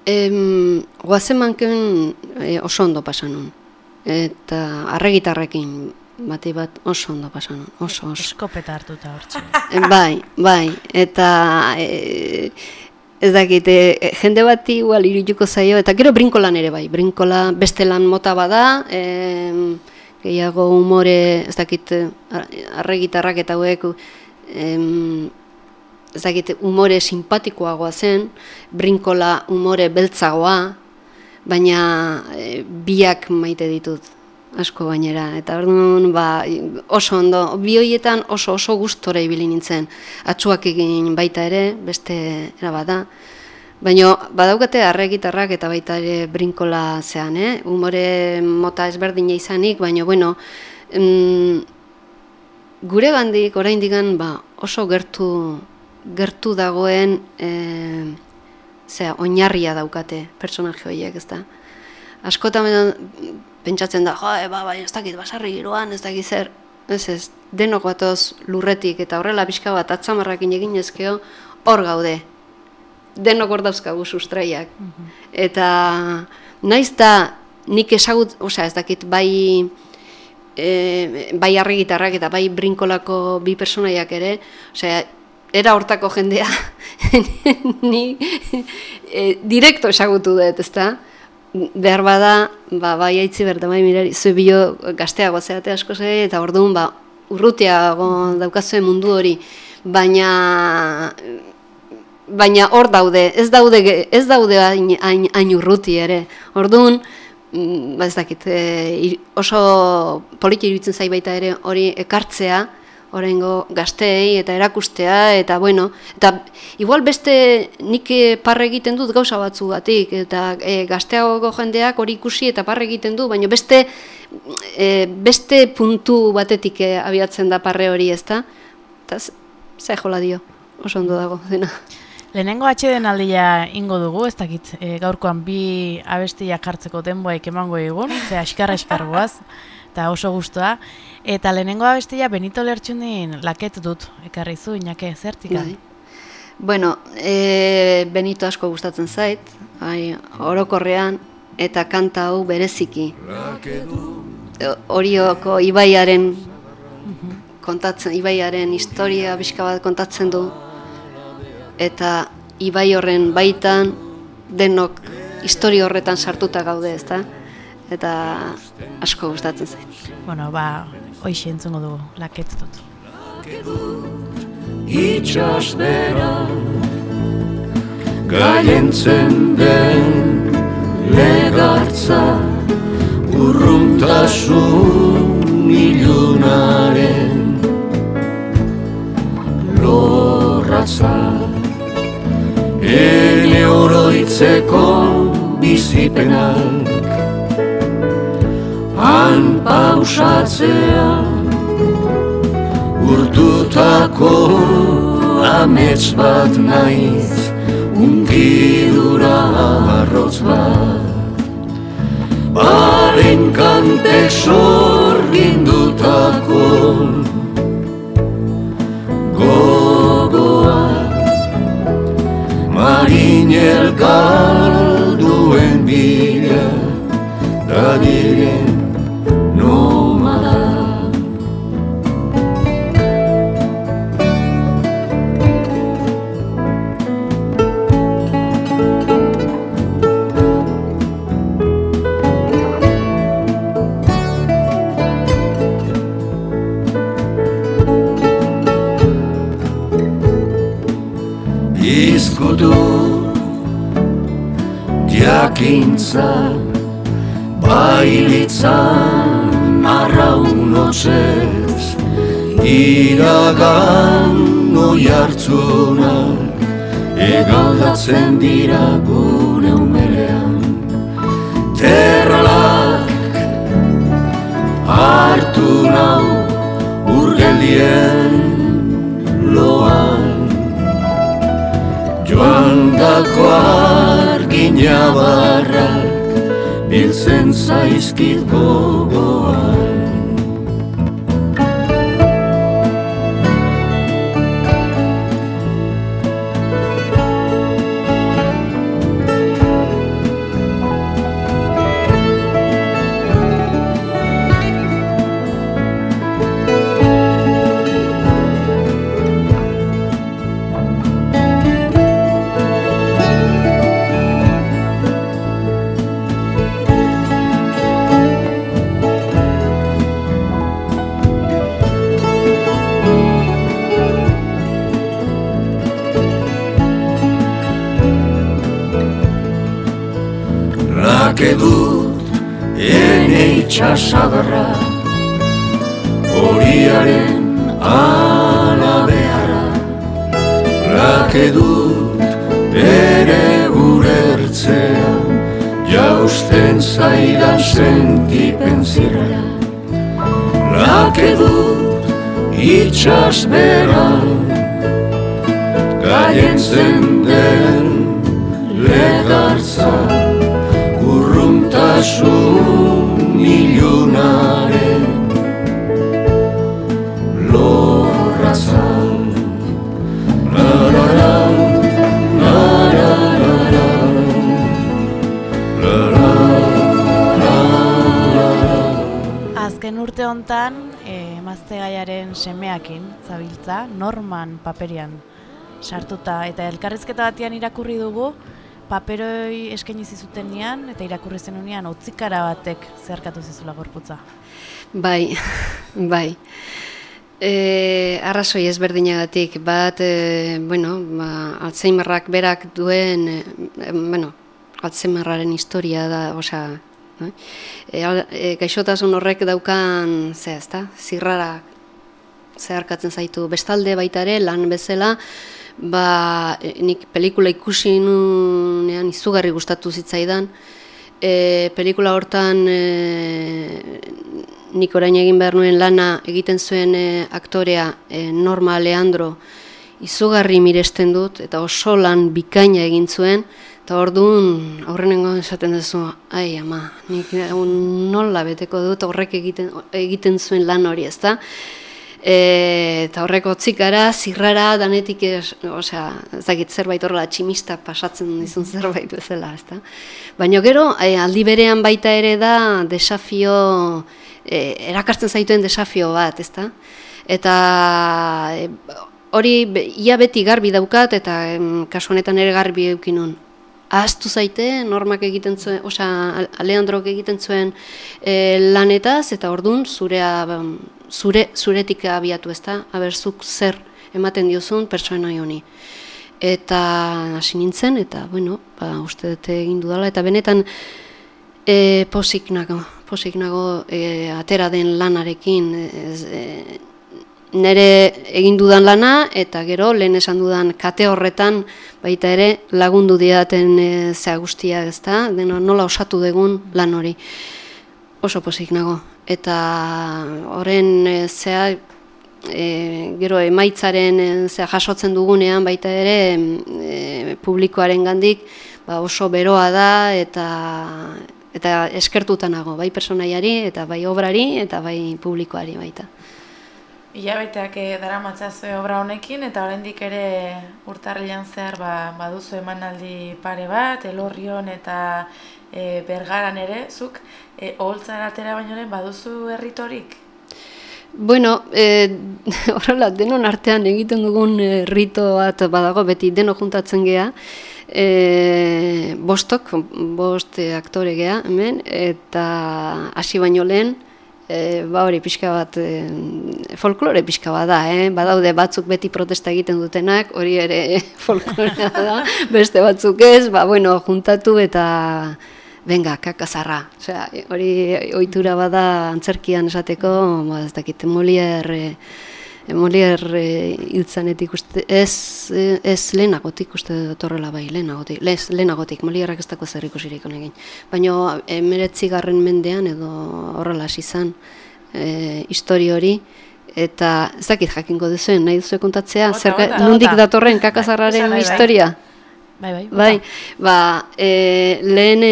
Em, guazen manken e, oso ondo pasan eta arregitarrekin bati bat oso ondo pasan oso oso. Eskopeta hartuta hortxe. Bai, bai, eta e, Ez dakit, e, jende bati igual irituko zaio, eta gero brinkolan ere bai, brinkola beste lan mota bada, e, gehiago umore, ez dakit, arregitarrak eta hauek, e, ez dakit, umore simpatikoagoa zen, brinkola umore beltzagoa, baina e, biak maite ditut asko gainera. Eta orduan ba, oso ondo bi hoietan oso oso gustora ibili nintzen. Atzuak egin baita ere beste era bada baino badaukate arregitarrak eta baita ere brinkola zean eh? Umore mota ezberdina izanik baino bueno mm, gure gandik oraindikan ba oso gertu gertu dagoen e, zera, oinarria daukate personaje horiek, ez da. Askotan pentsatzen da, jo, e, ba, ba, ez dakit basarri giroan, ez dakit zer, ez ez, denok batoz lurretik eta horrela pixka bat atzamarrakin egin ezkeo, hor gaude. Denok hor dauzkagu sustraiak. Eta naiz da nik esagut, osea, ez dakit bai e, bai argitarrak eta bai brinkolako bi personaiak ere, osea, era hortako jendea ni e, direkto esagutu dut, ezta? Behar bada, ba, bai haitzi berda, bai mirari, zue bio gazteago zeate asko ze, eta orduan, ba, urrutiago daukazue mundu hori, baina baina hor daude, ez daude ez daude hain, hain, hain urruti ere. Orduan, mm, ba ez dakit, e, oso politi iruditzen zai baita ere hori ekartzea, orengo gazteei eta erakustea, eta bueno, eta igual beste nik parre egiten dut gauza batzu batik, eta e, gazteago jendeak hori ikusi eta parre egiten du, baina beste, e, beste puntu batetik e, abiatzen da parre hori ezta, eta zai jola dio, oso ondo dago, dena. Lehenengo atxeden aldia ingo dugu, ez dakit, e, gaurkoan bi abestiak hartzeko denboaik emango egun, ze askarra askargoaz, eta oso gustoa. Eta lehenengo abestia Benito Lertxundin laket dut, ekarri zu, inake, zertik? Bai. Bueno, e, Benito asko gustatzen zait, bai, orokorrean, eta kanta hau bereziki. Horioko ibaiaren kontatzen, ibaiaren historia bizka bat kontatzen du, eta ibai horren baitan denok historia horretan sartuta gaude, ezta? Eta asko gustatzen zait. Bueno, ba, hoxe entzungo dugu, laket dut. itxas bera Gaientzen den legartza Urruntasun ilunaren Lorratza Ele oroitzeko bizipenak Han pausatzea Urtutako amets bat naiz. Unkidura arrotz bat Balen kantek sorgindutako Gogoa Marinel galduen jakintza bailitzan arraun otzez iragan noi hartzunak egaldatzen dira gure umelean terralak hartu nau urgeldien loan. Joan dako argina barrak Biltzen zaizkit gogoan Rake dut ene itxasadarra Horiaren alabeara Rake dut bere urertzean Jausten zaidan sentipen zirra. Rake dut itxas beran gaientzen den legartza urruntasun ilunaren lorrazal Larara, larara, Azken urte hontan, eh, emazte gaiaren semeakin zabiltza, norman paperian sartuta eta elkarrizketa batean irakurri dugu, paperoi eskaini zizutenean eta irakurri zenunean utzikara batek zeharkatu zizula gorputza. Bai, bai. E, arrazoi ezberdinagatik, bat, e, bueno, ba, Alzheimerrak berak duen, e, bueno, Alzheimerraren historia da, osea, eh? e, e, gaixotasun horrek daukan, ze, ezta, zirrara zeharkatzen zaitu bestalde baita ere, lan bezala, ba, e, nik pelikula ikusi nunean izugarri gustatu zitzaidan, e, pelikula hortan e, nik orain egin behar nuen lana egiten zuen e, aktorea e, Norma Leandro. Izugarri miresten dut eta oso lan bikaina egin zuen. Eta orduan aurrenengo esaten duzu ai ama nik nola beteko dut horrek egiten egiten zuen lan hori ezta E, eta horrek otzikara, zirrara, danetik, es, osea, ez zerbait horrela tximista pasatzen dizun zerbait bezala, ezta? Baina gero, e, aldi berean baita ere da desafio, e, erakartzen zaituen desafio bat, ezta? Eta e, hori ia beti garbi daukat, eta em, kasu honetan ere garbi eukinun. Ahaztu zaite, normak egiten zuen, osea, Leandrok egiten zuen e, lanetaz, eta ordun zurea, zure, zuretik abiatu ezta, aber zuk zer ematen diozun pertsona honi. Eta hasi nintzen, eta, bueno, ba, uste dut egin dudala, eta benetan e, posik nago, posik nago e, atera den lanarekin, ez, e, nire egin dudan lana, eta gero lehen esan dudan kate horretan baita ere lagundu didaten e, zea guztia, ezta? Deno, nola osatu dugun lan hori. Oso posik nago. Eta horren e, zea e, gero emaitzaren e, zea jasotzen dugunean baita ere e, publikoaren gandik ba, oso beroa da eta eta eskertuta nago, bai personaiari eta bai obrari eta bai publikoari baita. Ilabeteak eh, dara matzazue obra honekin, eta oraindik ere urtarrilan zehar ba, baduzu emanaldi pare bat, elorrion eta e, bergaran ere, zuk e, oholtzara atera baino lehen baduzu herritorik? Bueno, e, horrela, denon artean egiten dugun e, rito bat badago, beti deno juntatzen gea, e, bostok, bost e, aktore gea hemen, eta hasi baino lehen, e, ba hori pixka bat, e, folklore pixka bat da, eh? badaude batzuk beti protesta egiten dutenak, hori ere folklorea da, beste batzuk ez, ba bueno, juntatu eta Venga, kakazarra. Osea, hori ohitura bada antzerkian esateko, ba, ez dakit, Molière, eh, Molière eh, hiltzanetik uste, ez, eh, ez lehenagotik uste dut horrela bai, lehenagotik, lez, lehenagotik, Molièreak ez dako zer ikusirik honekin. Baina emeretzi garren mendean edo horrela hasi izan eh, histori hori, eta ez dakit jakingo duzuen, nahi duzu kontatzea, zer, bota. nondik Bota. datorren Esan kakazarraren nahi bai. Bai, bai. Bai, ba, e, lehen e,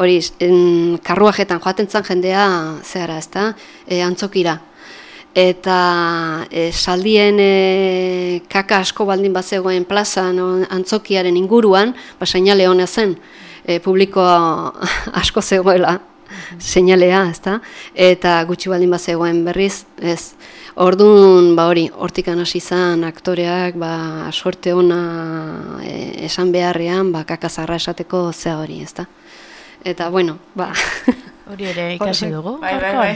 hori, en, karruajetan joaten zan jendea zehara, ezta? E, antzokira. Eta e, saldien e, kaka asko baldin bazegoen plazan o, antzokiaren inguruan, ba, seinale hona zen, e, publiko asko zegoela, seinalea, ezta? Eta gutxi baldin bazegoen berriz, ez. Orduan, ba hori, hortikan hasi izan aktoreak, ba, suerte ona e, esan beharrean, ba, kakazarra esateko zea hori, ezta? Eta, bueno, ba, Hori ere ikasi dugu. Bai, bai,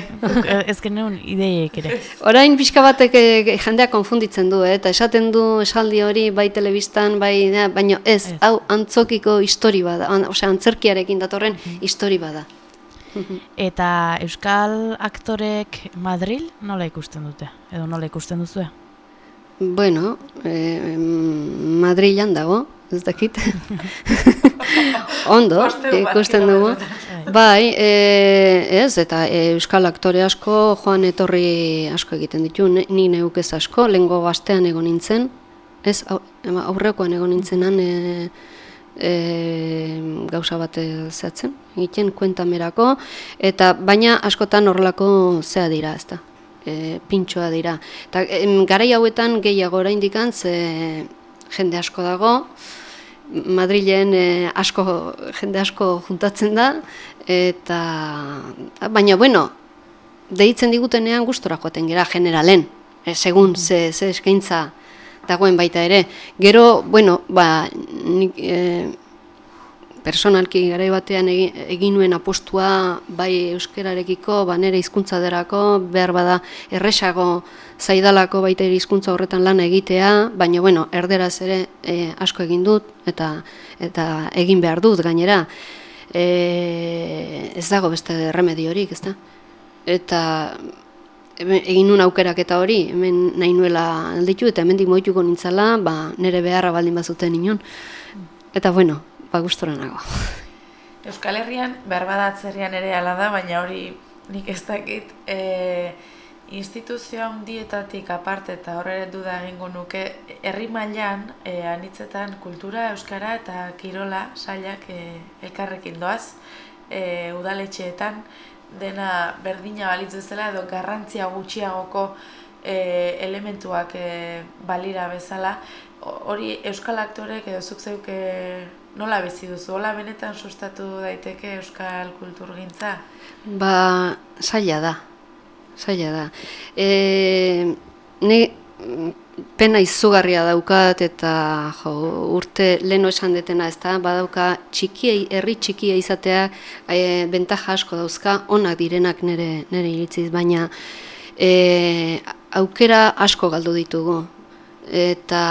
eh, Ez genuen ideiek ere. orain pixka batek e, jendea konfunditzen du, eh? eta esaten du esaldi hori bai telebistan, bai, baina ez, Ez. hau antzokiko histori bada, an, osea, antzerkiarekin datorren histori bada. Eta euskal aktorek Madril nola ikusten dute? Edo nola ikusten duzue? Bueno, eh, Madrilan dago, ez dakit. Ondo, ikusten dugu. Bai, e, ez, eta e, euskal aktore asko, joan etorri asko egiten ditu, ne- ni neuk ez asko, lehengo gaztean egon nintzen, ez, aurrekoan egon nintzenan e, e, gauza bat e, zehatzen, egiten kuentamerako, eta baina askotan horrelako zea dira, ez da, e, pintxoa dira. Eta em, garai hauetan gehiago oraindik ze jende asko dago, Madrilen e, asko, jende asko juntatzen da, eta, baina, bueno, deitzen digutenean gustora joaten gera generalen, e, segun ze, ze eskaintza dagoen baita ere. Gero, bueno, ba, nik, e, personalki garai batean egin, nuen apostua bai euskerarekiko, ba nere hizkuntza derako, behar bada erresago zaidalako baita ere hizkuntza horretan lan egitea, baina bueno, erderaz ere e, asko egin dut eta eta egin behar dut gainera. E, ez dago beste remediorik, ezta? Eta hemen egin nuen aukerak eta hori, hemen nahi nuela alditu eta hemendik moituko nintzala, ba, nire beharra baldin bazuten inon. Eta bueno, ba gustora nago. Euskal Herrian, behar badatzerian ere ala da, baina hori nik ez dakit, e, instituzio handietatik aparte eta horre duda egingo nuke, herri mailan e, anitzetan kultura, euskara eta kirola sailak e, elkarrekin doaz, e, udaletxeetan dena berdina balitz bezala edo garrantzia gutxiagoko e, elementuak e, balira bezala, ho- hori euskal aktorek edo zuk zeuk nola bizi duzu, hola benetan sustatu daiteke euskal kulturgintza? Ba, zaila da. Zaila da. E, ne, mm, pena izugarria daukat eta jo, urte leno esan detena ez da, badauka txikiei, herri txikia izatea e, bentaja asko dauzka, onak direnak nire, nire iritziz, baina e, aukera asko galdu ditugu. Eta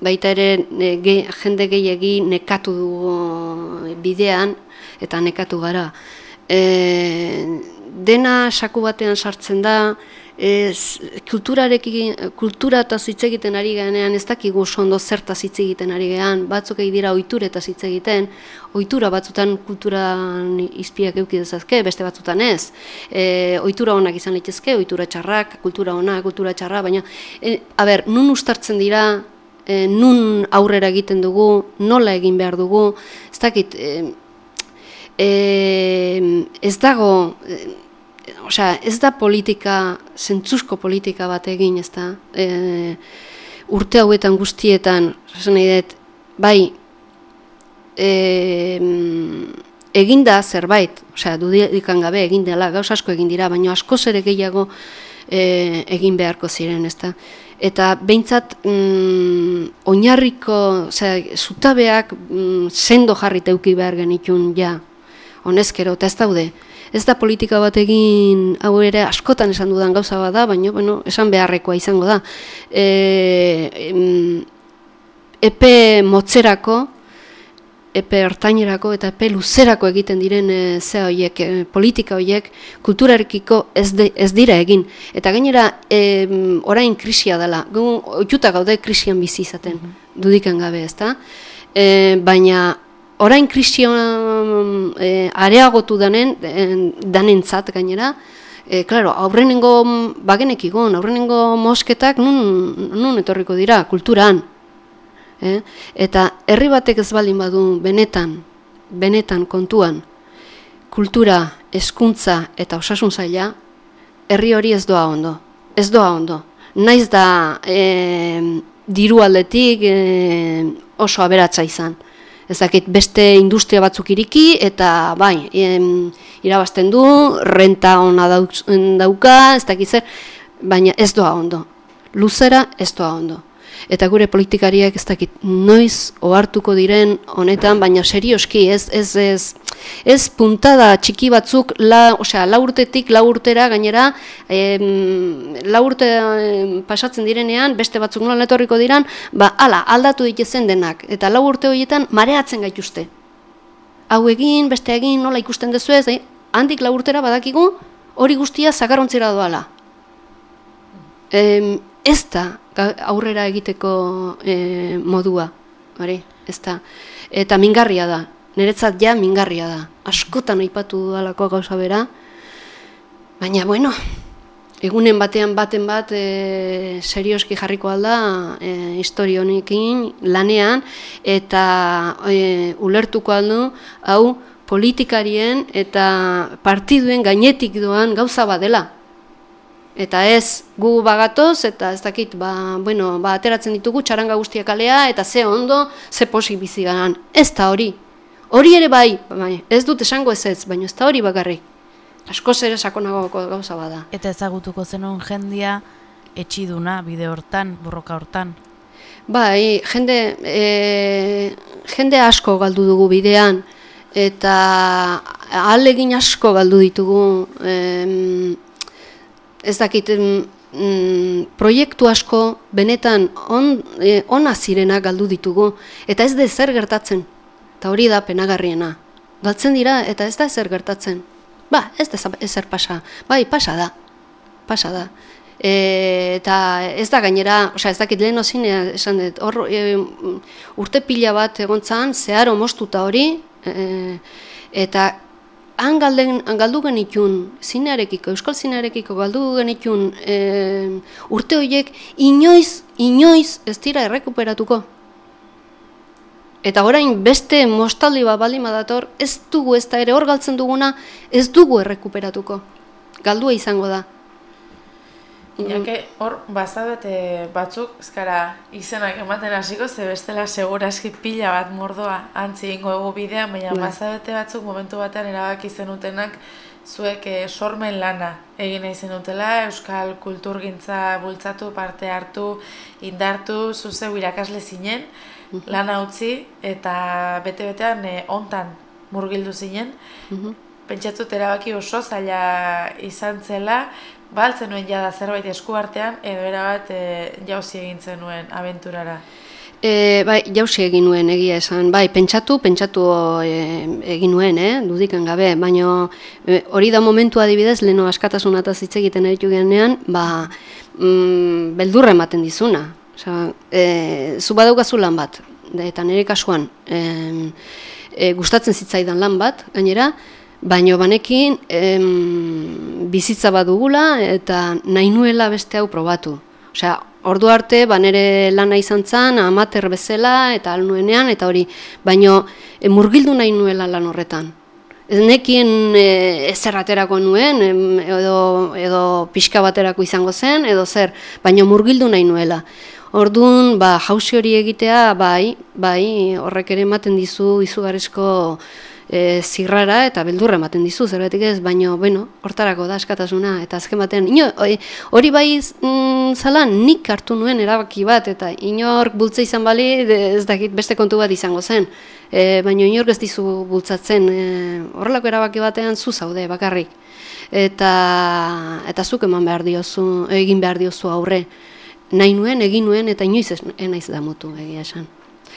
baita ere ne, ge, jende gehiegi nekatu dugu bidean eta nekatu gara. E, dena saku batean sartzen da, ez, kulturarekin, kultura eta hitz egiten ari ganean ez dakigu ondo zertaz hitz egiten ari gean, batzuk egin dira oituretaz hitz egiten, ohitura batzutan kulturan izpiak euki dezazke, beste batzutan ez. E, ohitura onak izan litezke, ohitura txarrak, kultura ona, kultura txarra, baina, e, a ber, nun ustartzen dira, e, nun aurrera egiten dugu, nola egin behar dugu, ez dakit, e, e, ez dago, e, osea, ez da politika, zentzuzko politika bat egin, ez da, e, urte hauetan guztietan, esan nahi dut, bai, e, egin da zerbait, osea, dudikan gabe egin dela, gauz asko egin dira, baina askoz ere gehiago e, egin beharko ziren, ezta. Eta behintzat mm, oinarriko, osea, zutabeak mm, sendo jarri teuki behar genitun ja, honezkero, eta ez daude. Ez da politika bat egin, hau ere askotan esan dudan gauza bat da, baina bueno, esan beharrekoa izango da. E, em, epe motzerako, epe ertainerako eta epe luzerako egiten diren e, ze horiek, e, politika horiek kulturarekiko ez, de, ez dira egin. Eta gainera, e, orain krisia dela, oituta gaude krisian bizi izaten, dudikan gabe, ezta? E, baina orain krisia e, areagotu danen, e, danentzat gainera, E, claro, aurrenengo bagenekigon, aurrenengo mosketak nun, nun etorriko dira, kulturan. Eh? Eta herri batek ez baldin badu benetan, benetan kontuan, kultura, hezkuntza eta osasun zaila, herri hori ez doa ondo. Ez doa ondo. Naiz da e, diru aldetik e, oso aberatsa izan. Ez dakit beste industria batzuk iriki eta bai, em, irabazten du, renta ona dauka, ez dakit zer, baina ez doa ondo. Luzera ez doa ondo. Eta gure politikariak ez dakit noiz ohartuko diren honetan, baina serioski ez ez ez ez puntada txiki batzuk la, osea, lau urtetik lau urtera gainera em, lau urte em, pasatzen direnean beste batzuk nola etorriko diran, ba hala aldatu ditezen denak eta lau urte horietan mareatzen gaituzte. Hau egin, beste egin, nola ikusten dezu ez, eh? handik lau urtera badakigu hori guztia zakarontzera doala. Em, ez da aurrera egiteko e, modua, hori, ez da. Eta mingarria da, niretzat ja mingarria da. Askotan aipatu dudalako gauza bera, baina bueno, egunen batean baten bat e, serioski jarriko alda e, historio honekin lanean eta e, ulertuko aldu hau politikarien eta partiduen gainetik doan gauza badela. Eta ez gu bagatoz eta ez dakit ba, bueno, ba, ateratzen ditugu txaranga guztiak alea eta ze ondo, ze posik bizi garan. Ez da hori. Hori ere bai, bai, ez dut esango ez ez, baina ez da hori bakarrik. Asko ere sakonago gauza bada. Eta ezagutuko zenuen jendia etxiduna bide hortan, borroka hortan. Bai, jende, e, jende asko galdu dugu bidean eta ahalegin asko galdu ditugu em, ez dakit mm, proiektu asko benetan on, e, ona zirena galdu ditugu eta ez da ezer gertatzen. Eta hori da penagarriena. Galtzen dira eta ez da ezer gertatzen. Ba, ez da ezer pasa. Bai, pasa da. Pasa da. E, eta ez da gainera, osea ez dakit lehen ozinea esan dut, hor e, urte pila bat egontzan, zeharo mostuta hori, e, eta han galden, galdu genitun zinearekiko, euskal zinearekiko galdu genitun e, urte horiek inoiz, inoiz ez dira errekuperatuko. Eta orain beste mostaldi bat baldin badator, ez dugu ez da ere hor galtzen duguna, ez dugu errekuperatuko. Galdua izango da. Iñake, hor, bazabete batzuk, ezkara, izenak ematen hasiko, ze bestela seguraski pila bat mordoa antzi ingo egu bidean, baina Bai. bazabete batzuk momentu batean erabaki zenutenak zuek eh, sormen lana egin nahi zenutela, euskal kulturgintza bultzatu, parte hartu, indartu, zuzeu irakasle zinen, lana utzi, eta bete-betean eh, hontan murgildu zinen, Mhm. pentsatzut erabaki oso zaila izan zela, baltzen nuen jada zerbait eskuartean, edo erabat e, jauzi egin zenuen abenturara. E, bai, jausi egin nuen egia esan, bai, pentsatu, pentsatu e, egin nuen, eh, dudikan gabe, baina e, hori da momentu adibidez, leno askatasun eta hitz egiten eritu genean, ba, mm, beldurra ematen dizuna. Osa, e, zu badaukazu lan bat, eta nire kasuan, e, e, gustatzen zitzaidan lan bat, gainera, baino banekin em, bizitza bat dugula eta nahi nuela beste hau probatu. Osea, ordu arte, ba nere lana izan zen, amater bezala, eta alnuenean, eta hori, baino e, murgildu nahi nuela lan horretan. Ez nekien e, ezer aterako nuen, em, edo, edo pixka baterako izango zen, edo zer, baino murgildu nahi nuela. Orduan, ba, jausi hori egitea, bai, bai, horrek ere ematen dizu izugarrizko e, zirrara eta beldurra ematen dizu, zergatik ez, baino, bueno, hortarako da askatasuna, eta azken batean, ino, hori- bai mm, zalan nik hartu nuen erabaki bat, eta inork bultza izan bali, ez dakit beste kontu bat izango zen, e, baino inork ez dizu bultzatzen, e, horrelako erabaki batean zu zaude, bakarrik. Eta, eta zuk eman behar diozu, egin behar diozu aurre. Nahi nuen, egin nuen, eta inoiz ez naiz damutu, egia esan.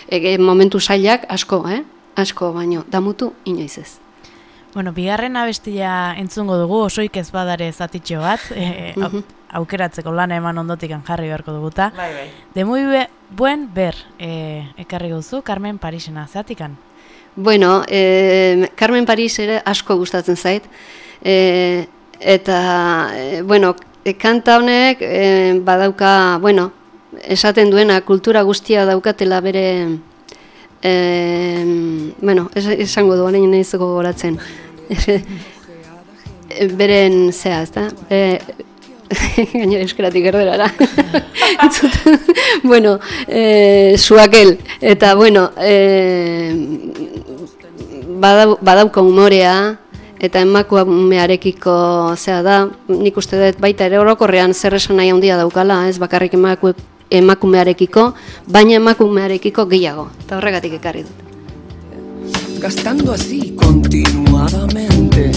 Ege, momentu sailak asko, eh? Asko, baino, damutu inoiz ez. Bueno, bigarren abestia entzungo dugu, osoik ez badare zatitxo bat, e, au- aukeratzeko lana eman ondotikan jarri beharko duguta. Bai, bai. De muy be, buen ber, e, ekarri guzu, Carmen Parisena, zatikan. Bueno, eh, Carmen Paris ere asko gustatzen zait, eh, eta, eh, bueno, e, kanta honek eh, badauka, bueno, esaten duena kultura guztia daukatela bere, eh, bueno, es, esango du, orain nahiz gogoratzen, Eh, beren zea, ez da? Eh, gainera euskeratik erderara. Bueno, eh, suakel, eta bueno, eh, badau, badauko umorea, eta emakumearekiko zea da, nik uste dut baita ere orokorrean zer esan nahi handia daukala, ez bakarrik emaku, emakumearekiko, baina emakumearekiko gehiago, eta horregatik ekarri dut. gastando así continuadamente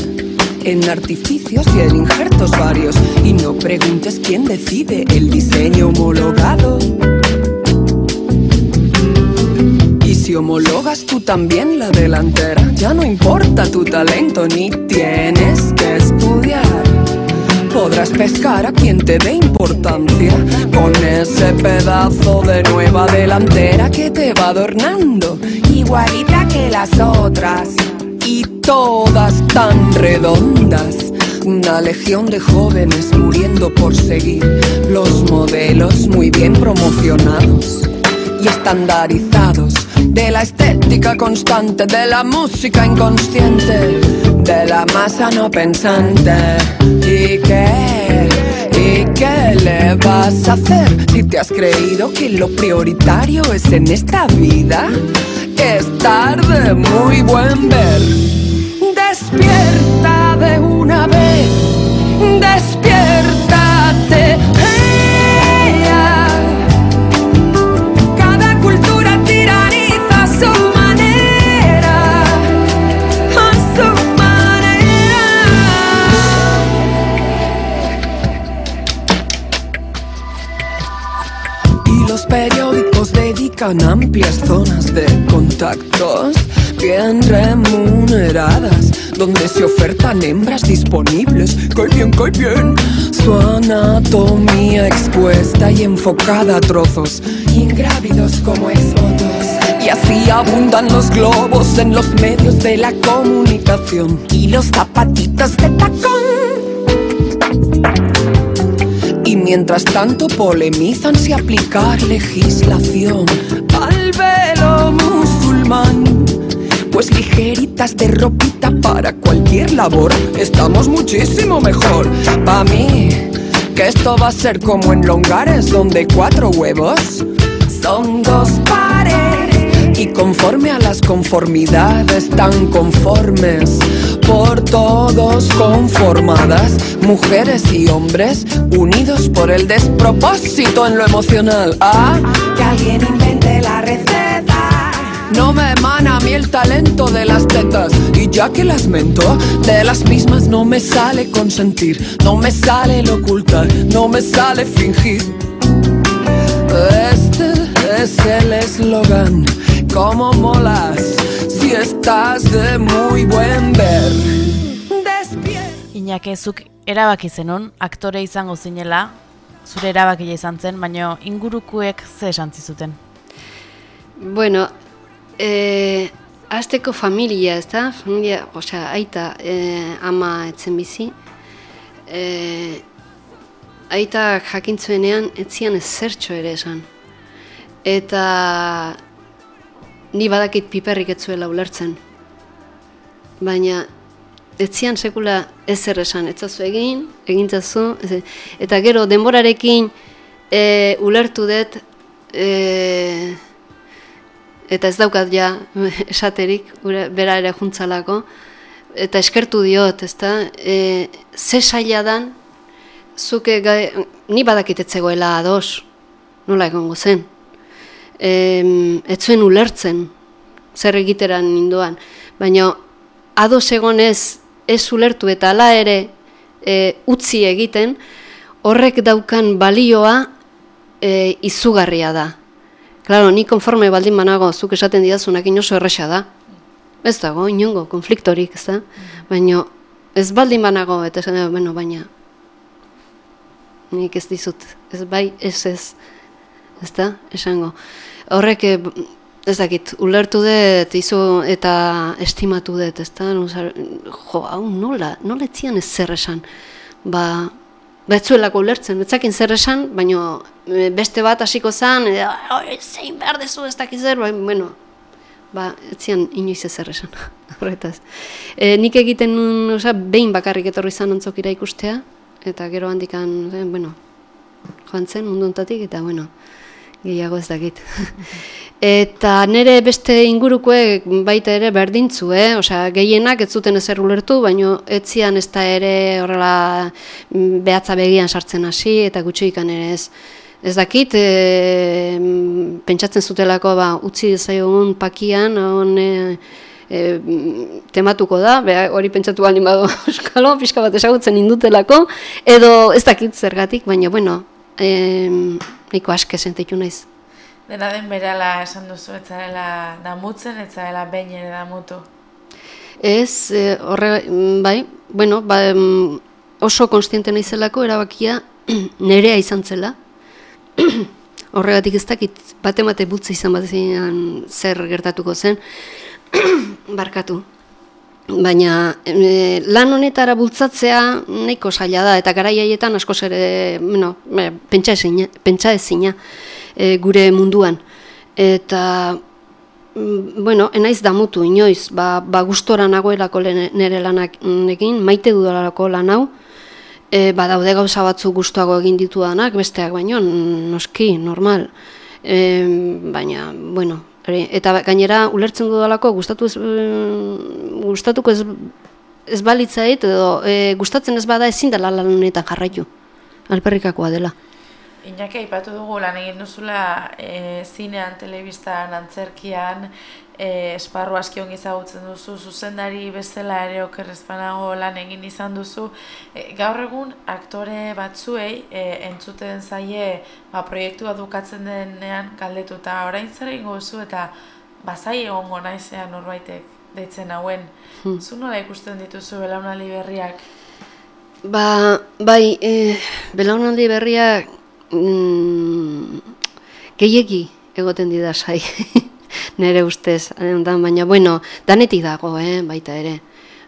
en artificios y en injertos varios. Y no preguntes quién decide el diseño homologado. Y si homologas tú también la delantera, ya no importa tu talento ni tienes que estudiar. Podrás pescar a quien te dé importancia con ese pedazo de nueva delantera que te va adornando, igualita que las otras. Y todas tan redondas, Una legión de jóvenes muriendo por seguir los modelos muy bien promocionados y estandarizados de la estética constante, de la música inconsciente, de la masa no pensante. ¿Y qué? ¿Y qué le vas a hacer si te has creído que lo prioritario es en esta vida? Estar de muy buen ver. Despierta de una vez, despiértate. Amplias zonas de contactos bien remuneradas, donde se ofertan hembras disponibles. ¡Qué bien, qué bien! Su anatomía expuesta y enfocada a trozos, ingrávidos como exvotos. Y así abundan los globos en los medios de la comunicación y los zapatitos de tacón. Mientras tanto polemizan si aplicar legislación al velo musulmán. Pues ligeritas de ropita para cualquier labor, estamos muchísimo mejor. Pa' mí, que esto va a ser como en longares, donde cuatro huevos son dos pares. Y conforme a las conformidades tan conformes, por todos conformadas, mujeres y hombres unidos por el despropósito en lo emocional. Ah, que alguien invente la receta. No me emana a mí el talento de las tetas. Y ya que las mento, de las mismas no me sale consentir. No me sale el ocultar, no me sale fingir. Este es el eslogan ¿Cómo molas si estás de muy buen ver? Despierta Iñaki, zuk erabaki zenun, aktore izango zinela, zure erabakia izan zen, baina ingurukuek ze esan zizuten. Bueno, eh, azteko familia, ez da? Familia, osea, aita, eh, ama etzen bizi. Eh, aita jakintzuenean, etzian ez zertxo ere esan. Eta ni badakit piperrik ez zuela ulertzen. Baina etzian sekula ezer esan, etzazu egin, egintzazu, ez- eta gero denborarekin e, ulertu dut, e, eta ez daukat ja esaterik, ure, bera ere juntzalako, eta eskertu diot, ezta, e, ze saila dan, zuke gai, ni badakit ez zegoela ados, nola egongo zen. E, ez zuen ulertzen, zer egiteran ninduan, baina ados egonez ez ulertu eta hala ere e, utzi egiten, horrek daukan balioa e, izugarria da. Claro, ni konforme baldin banago, zuk esaten didazunak oso erresa da. Ez dago, inongo, konfliktorik, ez da? Baina ez baldin banago, eta esan bueno, baina nik ez dizut, ez bai, ez ez, ez da, esango. Horrek, eh, ez dakit, ulertu dut, izu eta estimatu dut, ez Nuzar- jo, hau nola, nola etzian ez zer esan, ba, Betzuelako ulertzen, betzakin zer esan, baina e, beste bat hasiko zen, e, "Oi, zein behar dezu ez dakiz zer, ba, bueno, ba, etzian inoiz ezer esan, horretaz. E, nik egiten nun, osea, behin bakarrik etorri zan ontzokira ikustea, eta gero handikan, bueno, joan zen mundu honetatik, eta bueno, gehiago ez dakit. Eta nire beste ingurukoek baita ere berdintzu, eh? Osea, gehienak ez zuten ezer ulertu, baino etzian ez da ere horrela mm, behatza begian sartzen hasi eta gutxikan ere ez. Ez dakit, e, pentsatzen zutelako ba, utzi dezaiogun pakian, hon e, e, mm, tematuko da, beha, hori pentsatu baldin badu euskalo, pixka bat esagutzen indutelako, edo ez dakit zergatik, baina bueno, e, nahiko aske sentitu naiz. Dena den berala esan duzu, ez zarela damutzen, ez zarela behin ere damutu. Ez, e, horre, mm, bai, bueno, ba, oso konstiente naizelako erabakia nerea izan zela. Horregatik ez dakit, bate mate butza izan bat zer gertatuko zen, barkatu. Baina e, lan honetara bultzatzea nahiko zaila da, eta garai haietan askoz ere, bueno, pentsa ezina, e, gure munduan. Eta, mm, bueno, enaiz damutu inoiz, ba, ba gustora nagoelako nire lanakin, maite dudalako lan hau, e, badaude gauza batzu gustuago egin ditudanak, besteak baino, noski, normal. E, baina, bueno, eta gainera ulertzen dudalako gustatu ez, mm, gustatuko ez, ez balitzait, edo e, gustatzen ez bada ezin dela lan honetan jarraitu. Alperrikakoa dela. Iñaki aipatu dugu lan egin duzula e, zinean, telebistan, antzerkian, e, esparru aski ongi ezagutzen duzu, zuzendari bezala ere okerrezpanago lan egin izan duzu. E, gaur egun aktore batzuei e, entzuten zaie ba, proiektua dukatzen denean galdetuta orain zer egingo duzu eta bazai egongo naizean norbaitek deitzen hauen. Hmm. Zu nola ikusten dituzu belaunaldi berriak? Ba, bai, e, belaunaldi berriak mm, gehiegi egoten dida sai, nire ustez, ondan, baina, bueno, danetik dago, eh, baita ere,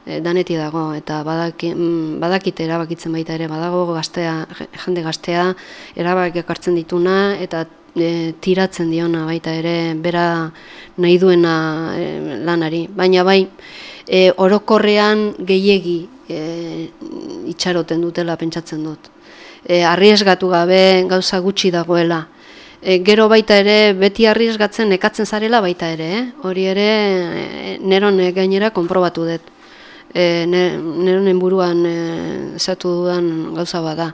e, danetik dago, eta badaki, mm, badakite erabakitzen baita ere, badago gaztea, je- jende gaztea, erabakiak hartzen dituna, eta e, tiratzen diona baita ere, bera nahi duena e, lanari, baina bai, e, orokorrean gehiegi e, itxaroten dutela pentsatzen dut. E, arriesgatu gabe gauza gutxi dagoela. E, gero baita ere, beti arriesgatzen nekatzen zarela baita ere, eh? hori ere e, neron gainera konprobatu dut. E, ne- neronen buruan esatu dudan gauza bada.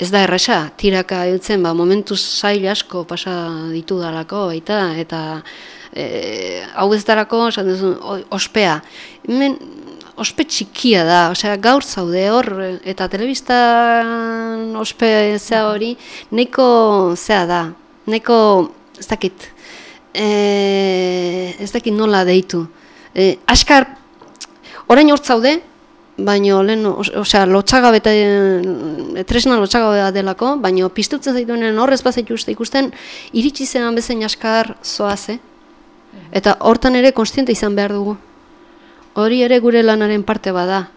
Ez da erresa, tiraka hiltzen, ba, momentu zail asko pasa ditu dalako baita, eta e, hau ez darako, esan duzu, ospea. Hemen, ospe txikia da, osea, gaur zaude hor, eta telebistan ospe zea hori, nahiko zea da, nahiko, ez dakit, e, ez dakit nola deitu. E, askar, orain hor zaude, baino lehen, os- osea, lotxagabe eta e, tresna lotxagabea delako, baino piztutzen zaituenen horrez bazaitu uste ikusten, iritsi zenan bezain askar zoaz, eh? Eta hortan ere konstiente izan behar dugu. Hori ere gure lanaren parte bada.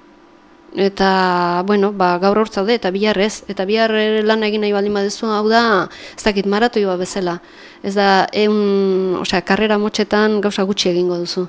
Eta, bueno, ba, gaur hor zaude, eta bihar ez. Eta bihar lan egin nahi baldin badezu, hau da, ez dakit, maratoi bat bezala. Ez da, eun, osea, karrera motxetan gauza gutxi egingo duzu.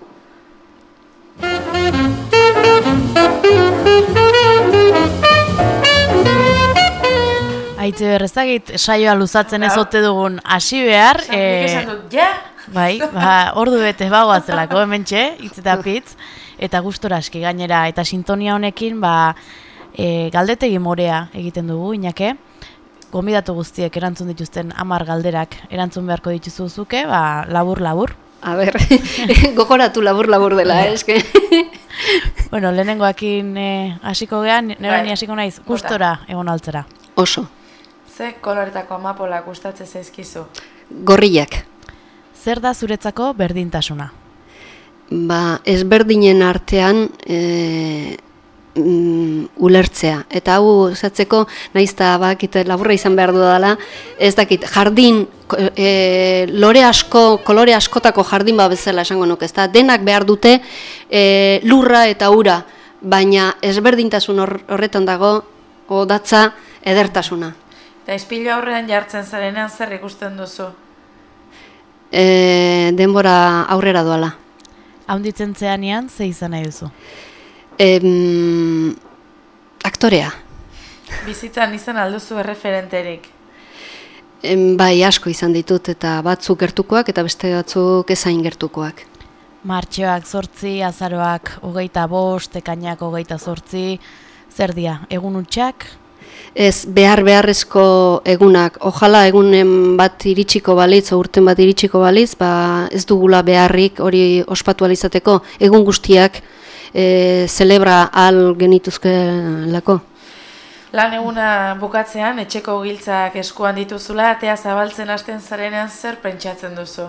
Aitze berrezagit, saioa luzatzen ez ote dugun hasi behar. Nik esan dut, ja! Bai, ba, ordu bete bagoazelako hementxe, hitz eta pitz, eta gustora aski gainera, eta sintonia honekin, ba, e, galdetegi morea egiten dugu, inake, gonbidatu guztiek erantzun dituzten hamar galderak erantzun beharko dituzu zuke, ba, labur labur. A ber, gogoratu labur-labur dela, eh, eske. Bueno, lehenengoakin e, hasiko gean, nero Bai. ni hasiko naiz, gustora egon altzera. Oso, Ze koloretako amapolak gustatzen zaizkizu? gorriak. Zer da zuretzako berdintasuna? Ba, ezberdinen artean e, mm, ulertzea. Eta hau zatzeko, nahiz eta bakite laburra izan behar dudala, ez dakit, jardin, e, lore asko, kolore askotako jardin ba bezala esango nuke, ezta denak behar dute e, lurra eta ura, baina ezberdintasun hor, horretan dago, odatza edertasuna. Eta ispilu aurrean jartzen zarenean zer ikusten duzu? E, denbora aurrera doala. Haunditzen zeanean, ze izan nahi duzu? Em, aktorea. Bizitzan izan alduzu erreferenterik. Em, bai, asko izan ditut eta batzuk gertukoak eta beste batzuk ezain gertukoak. Martxoak zortzi, azaroak hogeita bost, ekainak hogeita zortzi, zer dia, egun utxak, Ez behar beharrezko egunak, ojala egunen bat iritsiko balitz, urten bat iritsiko balitz, ba ez dugula beharrik hori ospatu ahal izateko egun guztiak e, zelebra al genituzke lako. Lan eguna bukatzean, etxeko giltzak eskuan dituzula, atea zabaltzen hasten zarenean zer pentsatzen duzu?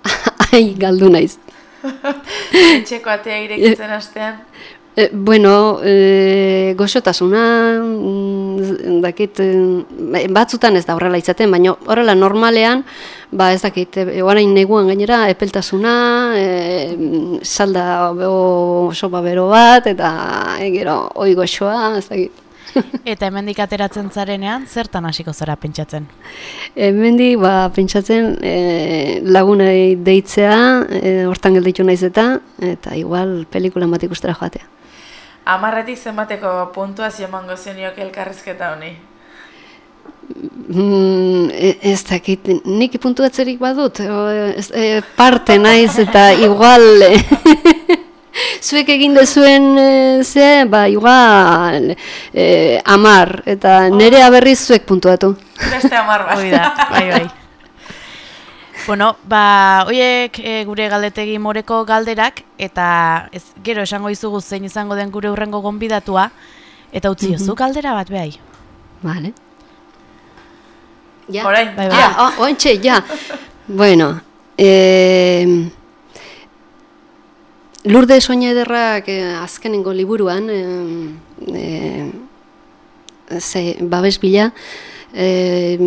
Ai, galdu naiz. Etxeko atea irekitzen hastean, E, bueno, e, goxotasuna, mm, dakit, eh, batzutan ez da horrela izaten, baina horrela normalean, ba ez dakit, e, orain neguan gainera, epeltasuna, e, salda o, sopa bero bat, eta e, gero oigoxoa, ez dakit. Eta hemendik ateratzen zarenean, zertan hasiko zara pentsatzen? Hemendik ba, pentsatzen e, lagunei deitzea, e, hortan gelditu naiz eta, eta igual pelikula bat ikustera joatea. Amarretik zenbateko puntuazio emango zenioke elkarrizketa honi. Mm, e- ez dakit, nik puntuatzerik badut, ez, e, parte naiz eta igual e, zuek egin dezuen e, ze, ba igual e, amar, eta nere aberriz zuek puntuatu. Beste amar bat. Hoi da, bai, bai. Bueno, ba, hoiek e, gure galdetegi moreko galderak, eta ez, gero esango izugu zein izango den gure urrengo gonbidatua, eta utzi jozu galdera bat behai. Vale. Ja. Orain, Bai, bai. ja. Ah, oh, ointxe, ja. bueno, eh, Lourdes Soña Ederrak eh, azkenengo liburuan, eh, eh, ze, babes bila, eh,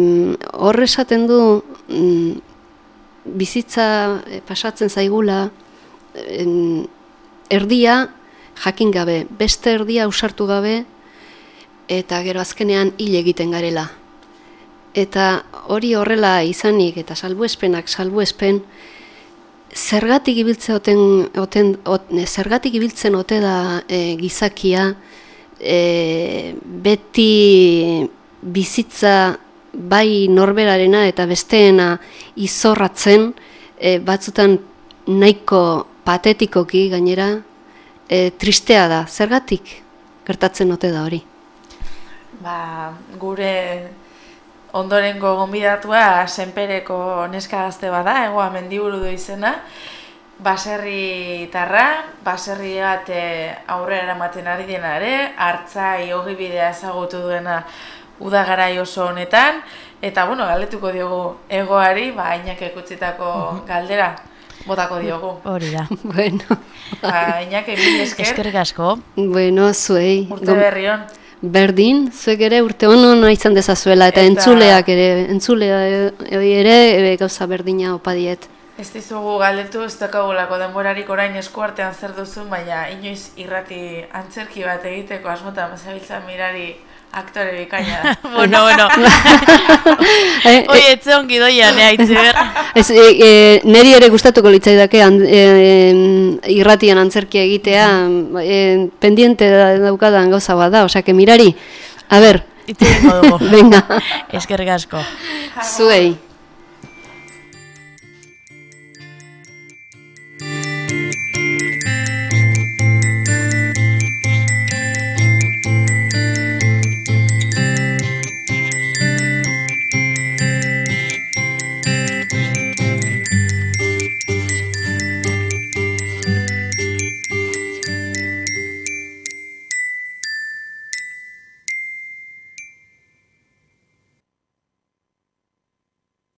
hor esaten du mm, bizitza eh, pasatzen zaigula em, erdia jakin gabe, beste erdia usartu gabe, eta gero azkenean hil egiten garela. Eta hori horrela izanik eta salbuespenak salbuespen, zergatik ibiltze oten, oten, ot, zergatik ibiltzen ote da e, gizakia e, beti bizitza bai norberarena eta besteena izorratzen e, batzutan nahiko patetikoki gainera e, tristea da. Zergatik gertatzen ote da hori? Ba, gure ondorengo gonbidatua senpereko neska gazte bada, egoa mendiburu du izena, baserri tarra, baserri bat eh, aurrera eramaten ari dena ere, hartzai ogibidea ezagutu duena udagarai oso honetan, eta bueno, galdetuko diogu egoari, ba, ainak ekutzitako galdera, botako diogu. Hori da. bueno, Ba, ainak mil esker, Eskerrik asko. bueno, zuei. urte berri hon. Berdin, zuek ere urte hona izan dezazuela eta, Eta- entzuleak ere, entzulea hori ere e, gauza berdina opa diet. Ez dizugu galdetu, ez dakagulako denborarik orain eskuartean zer duzu, baina inoiz irrati antzerki bat egiteko asmotan mazabiltzan mirari aktore bikaina. bueno, bueno. Eh, Oie, etze ongi doian, eh, aitziber. Ez, e, e, neri ere gustatuko litzaidake an, e, irratian antzerkia egitea, e, pendiente da- daukadan gauza bat da, osea, que mirari, a ber, Itzi egingo dugu. venga, Eskerrik asko. zuei.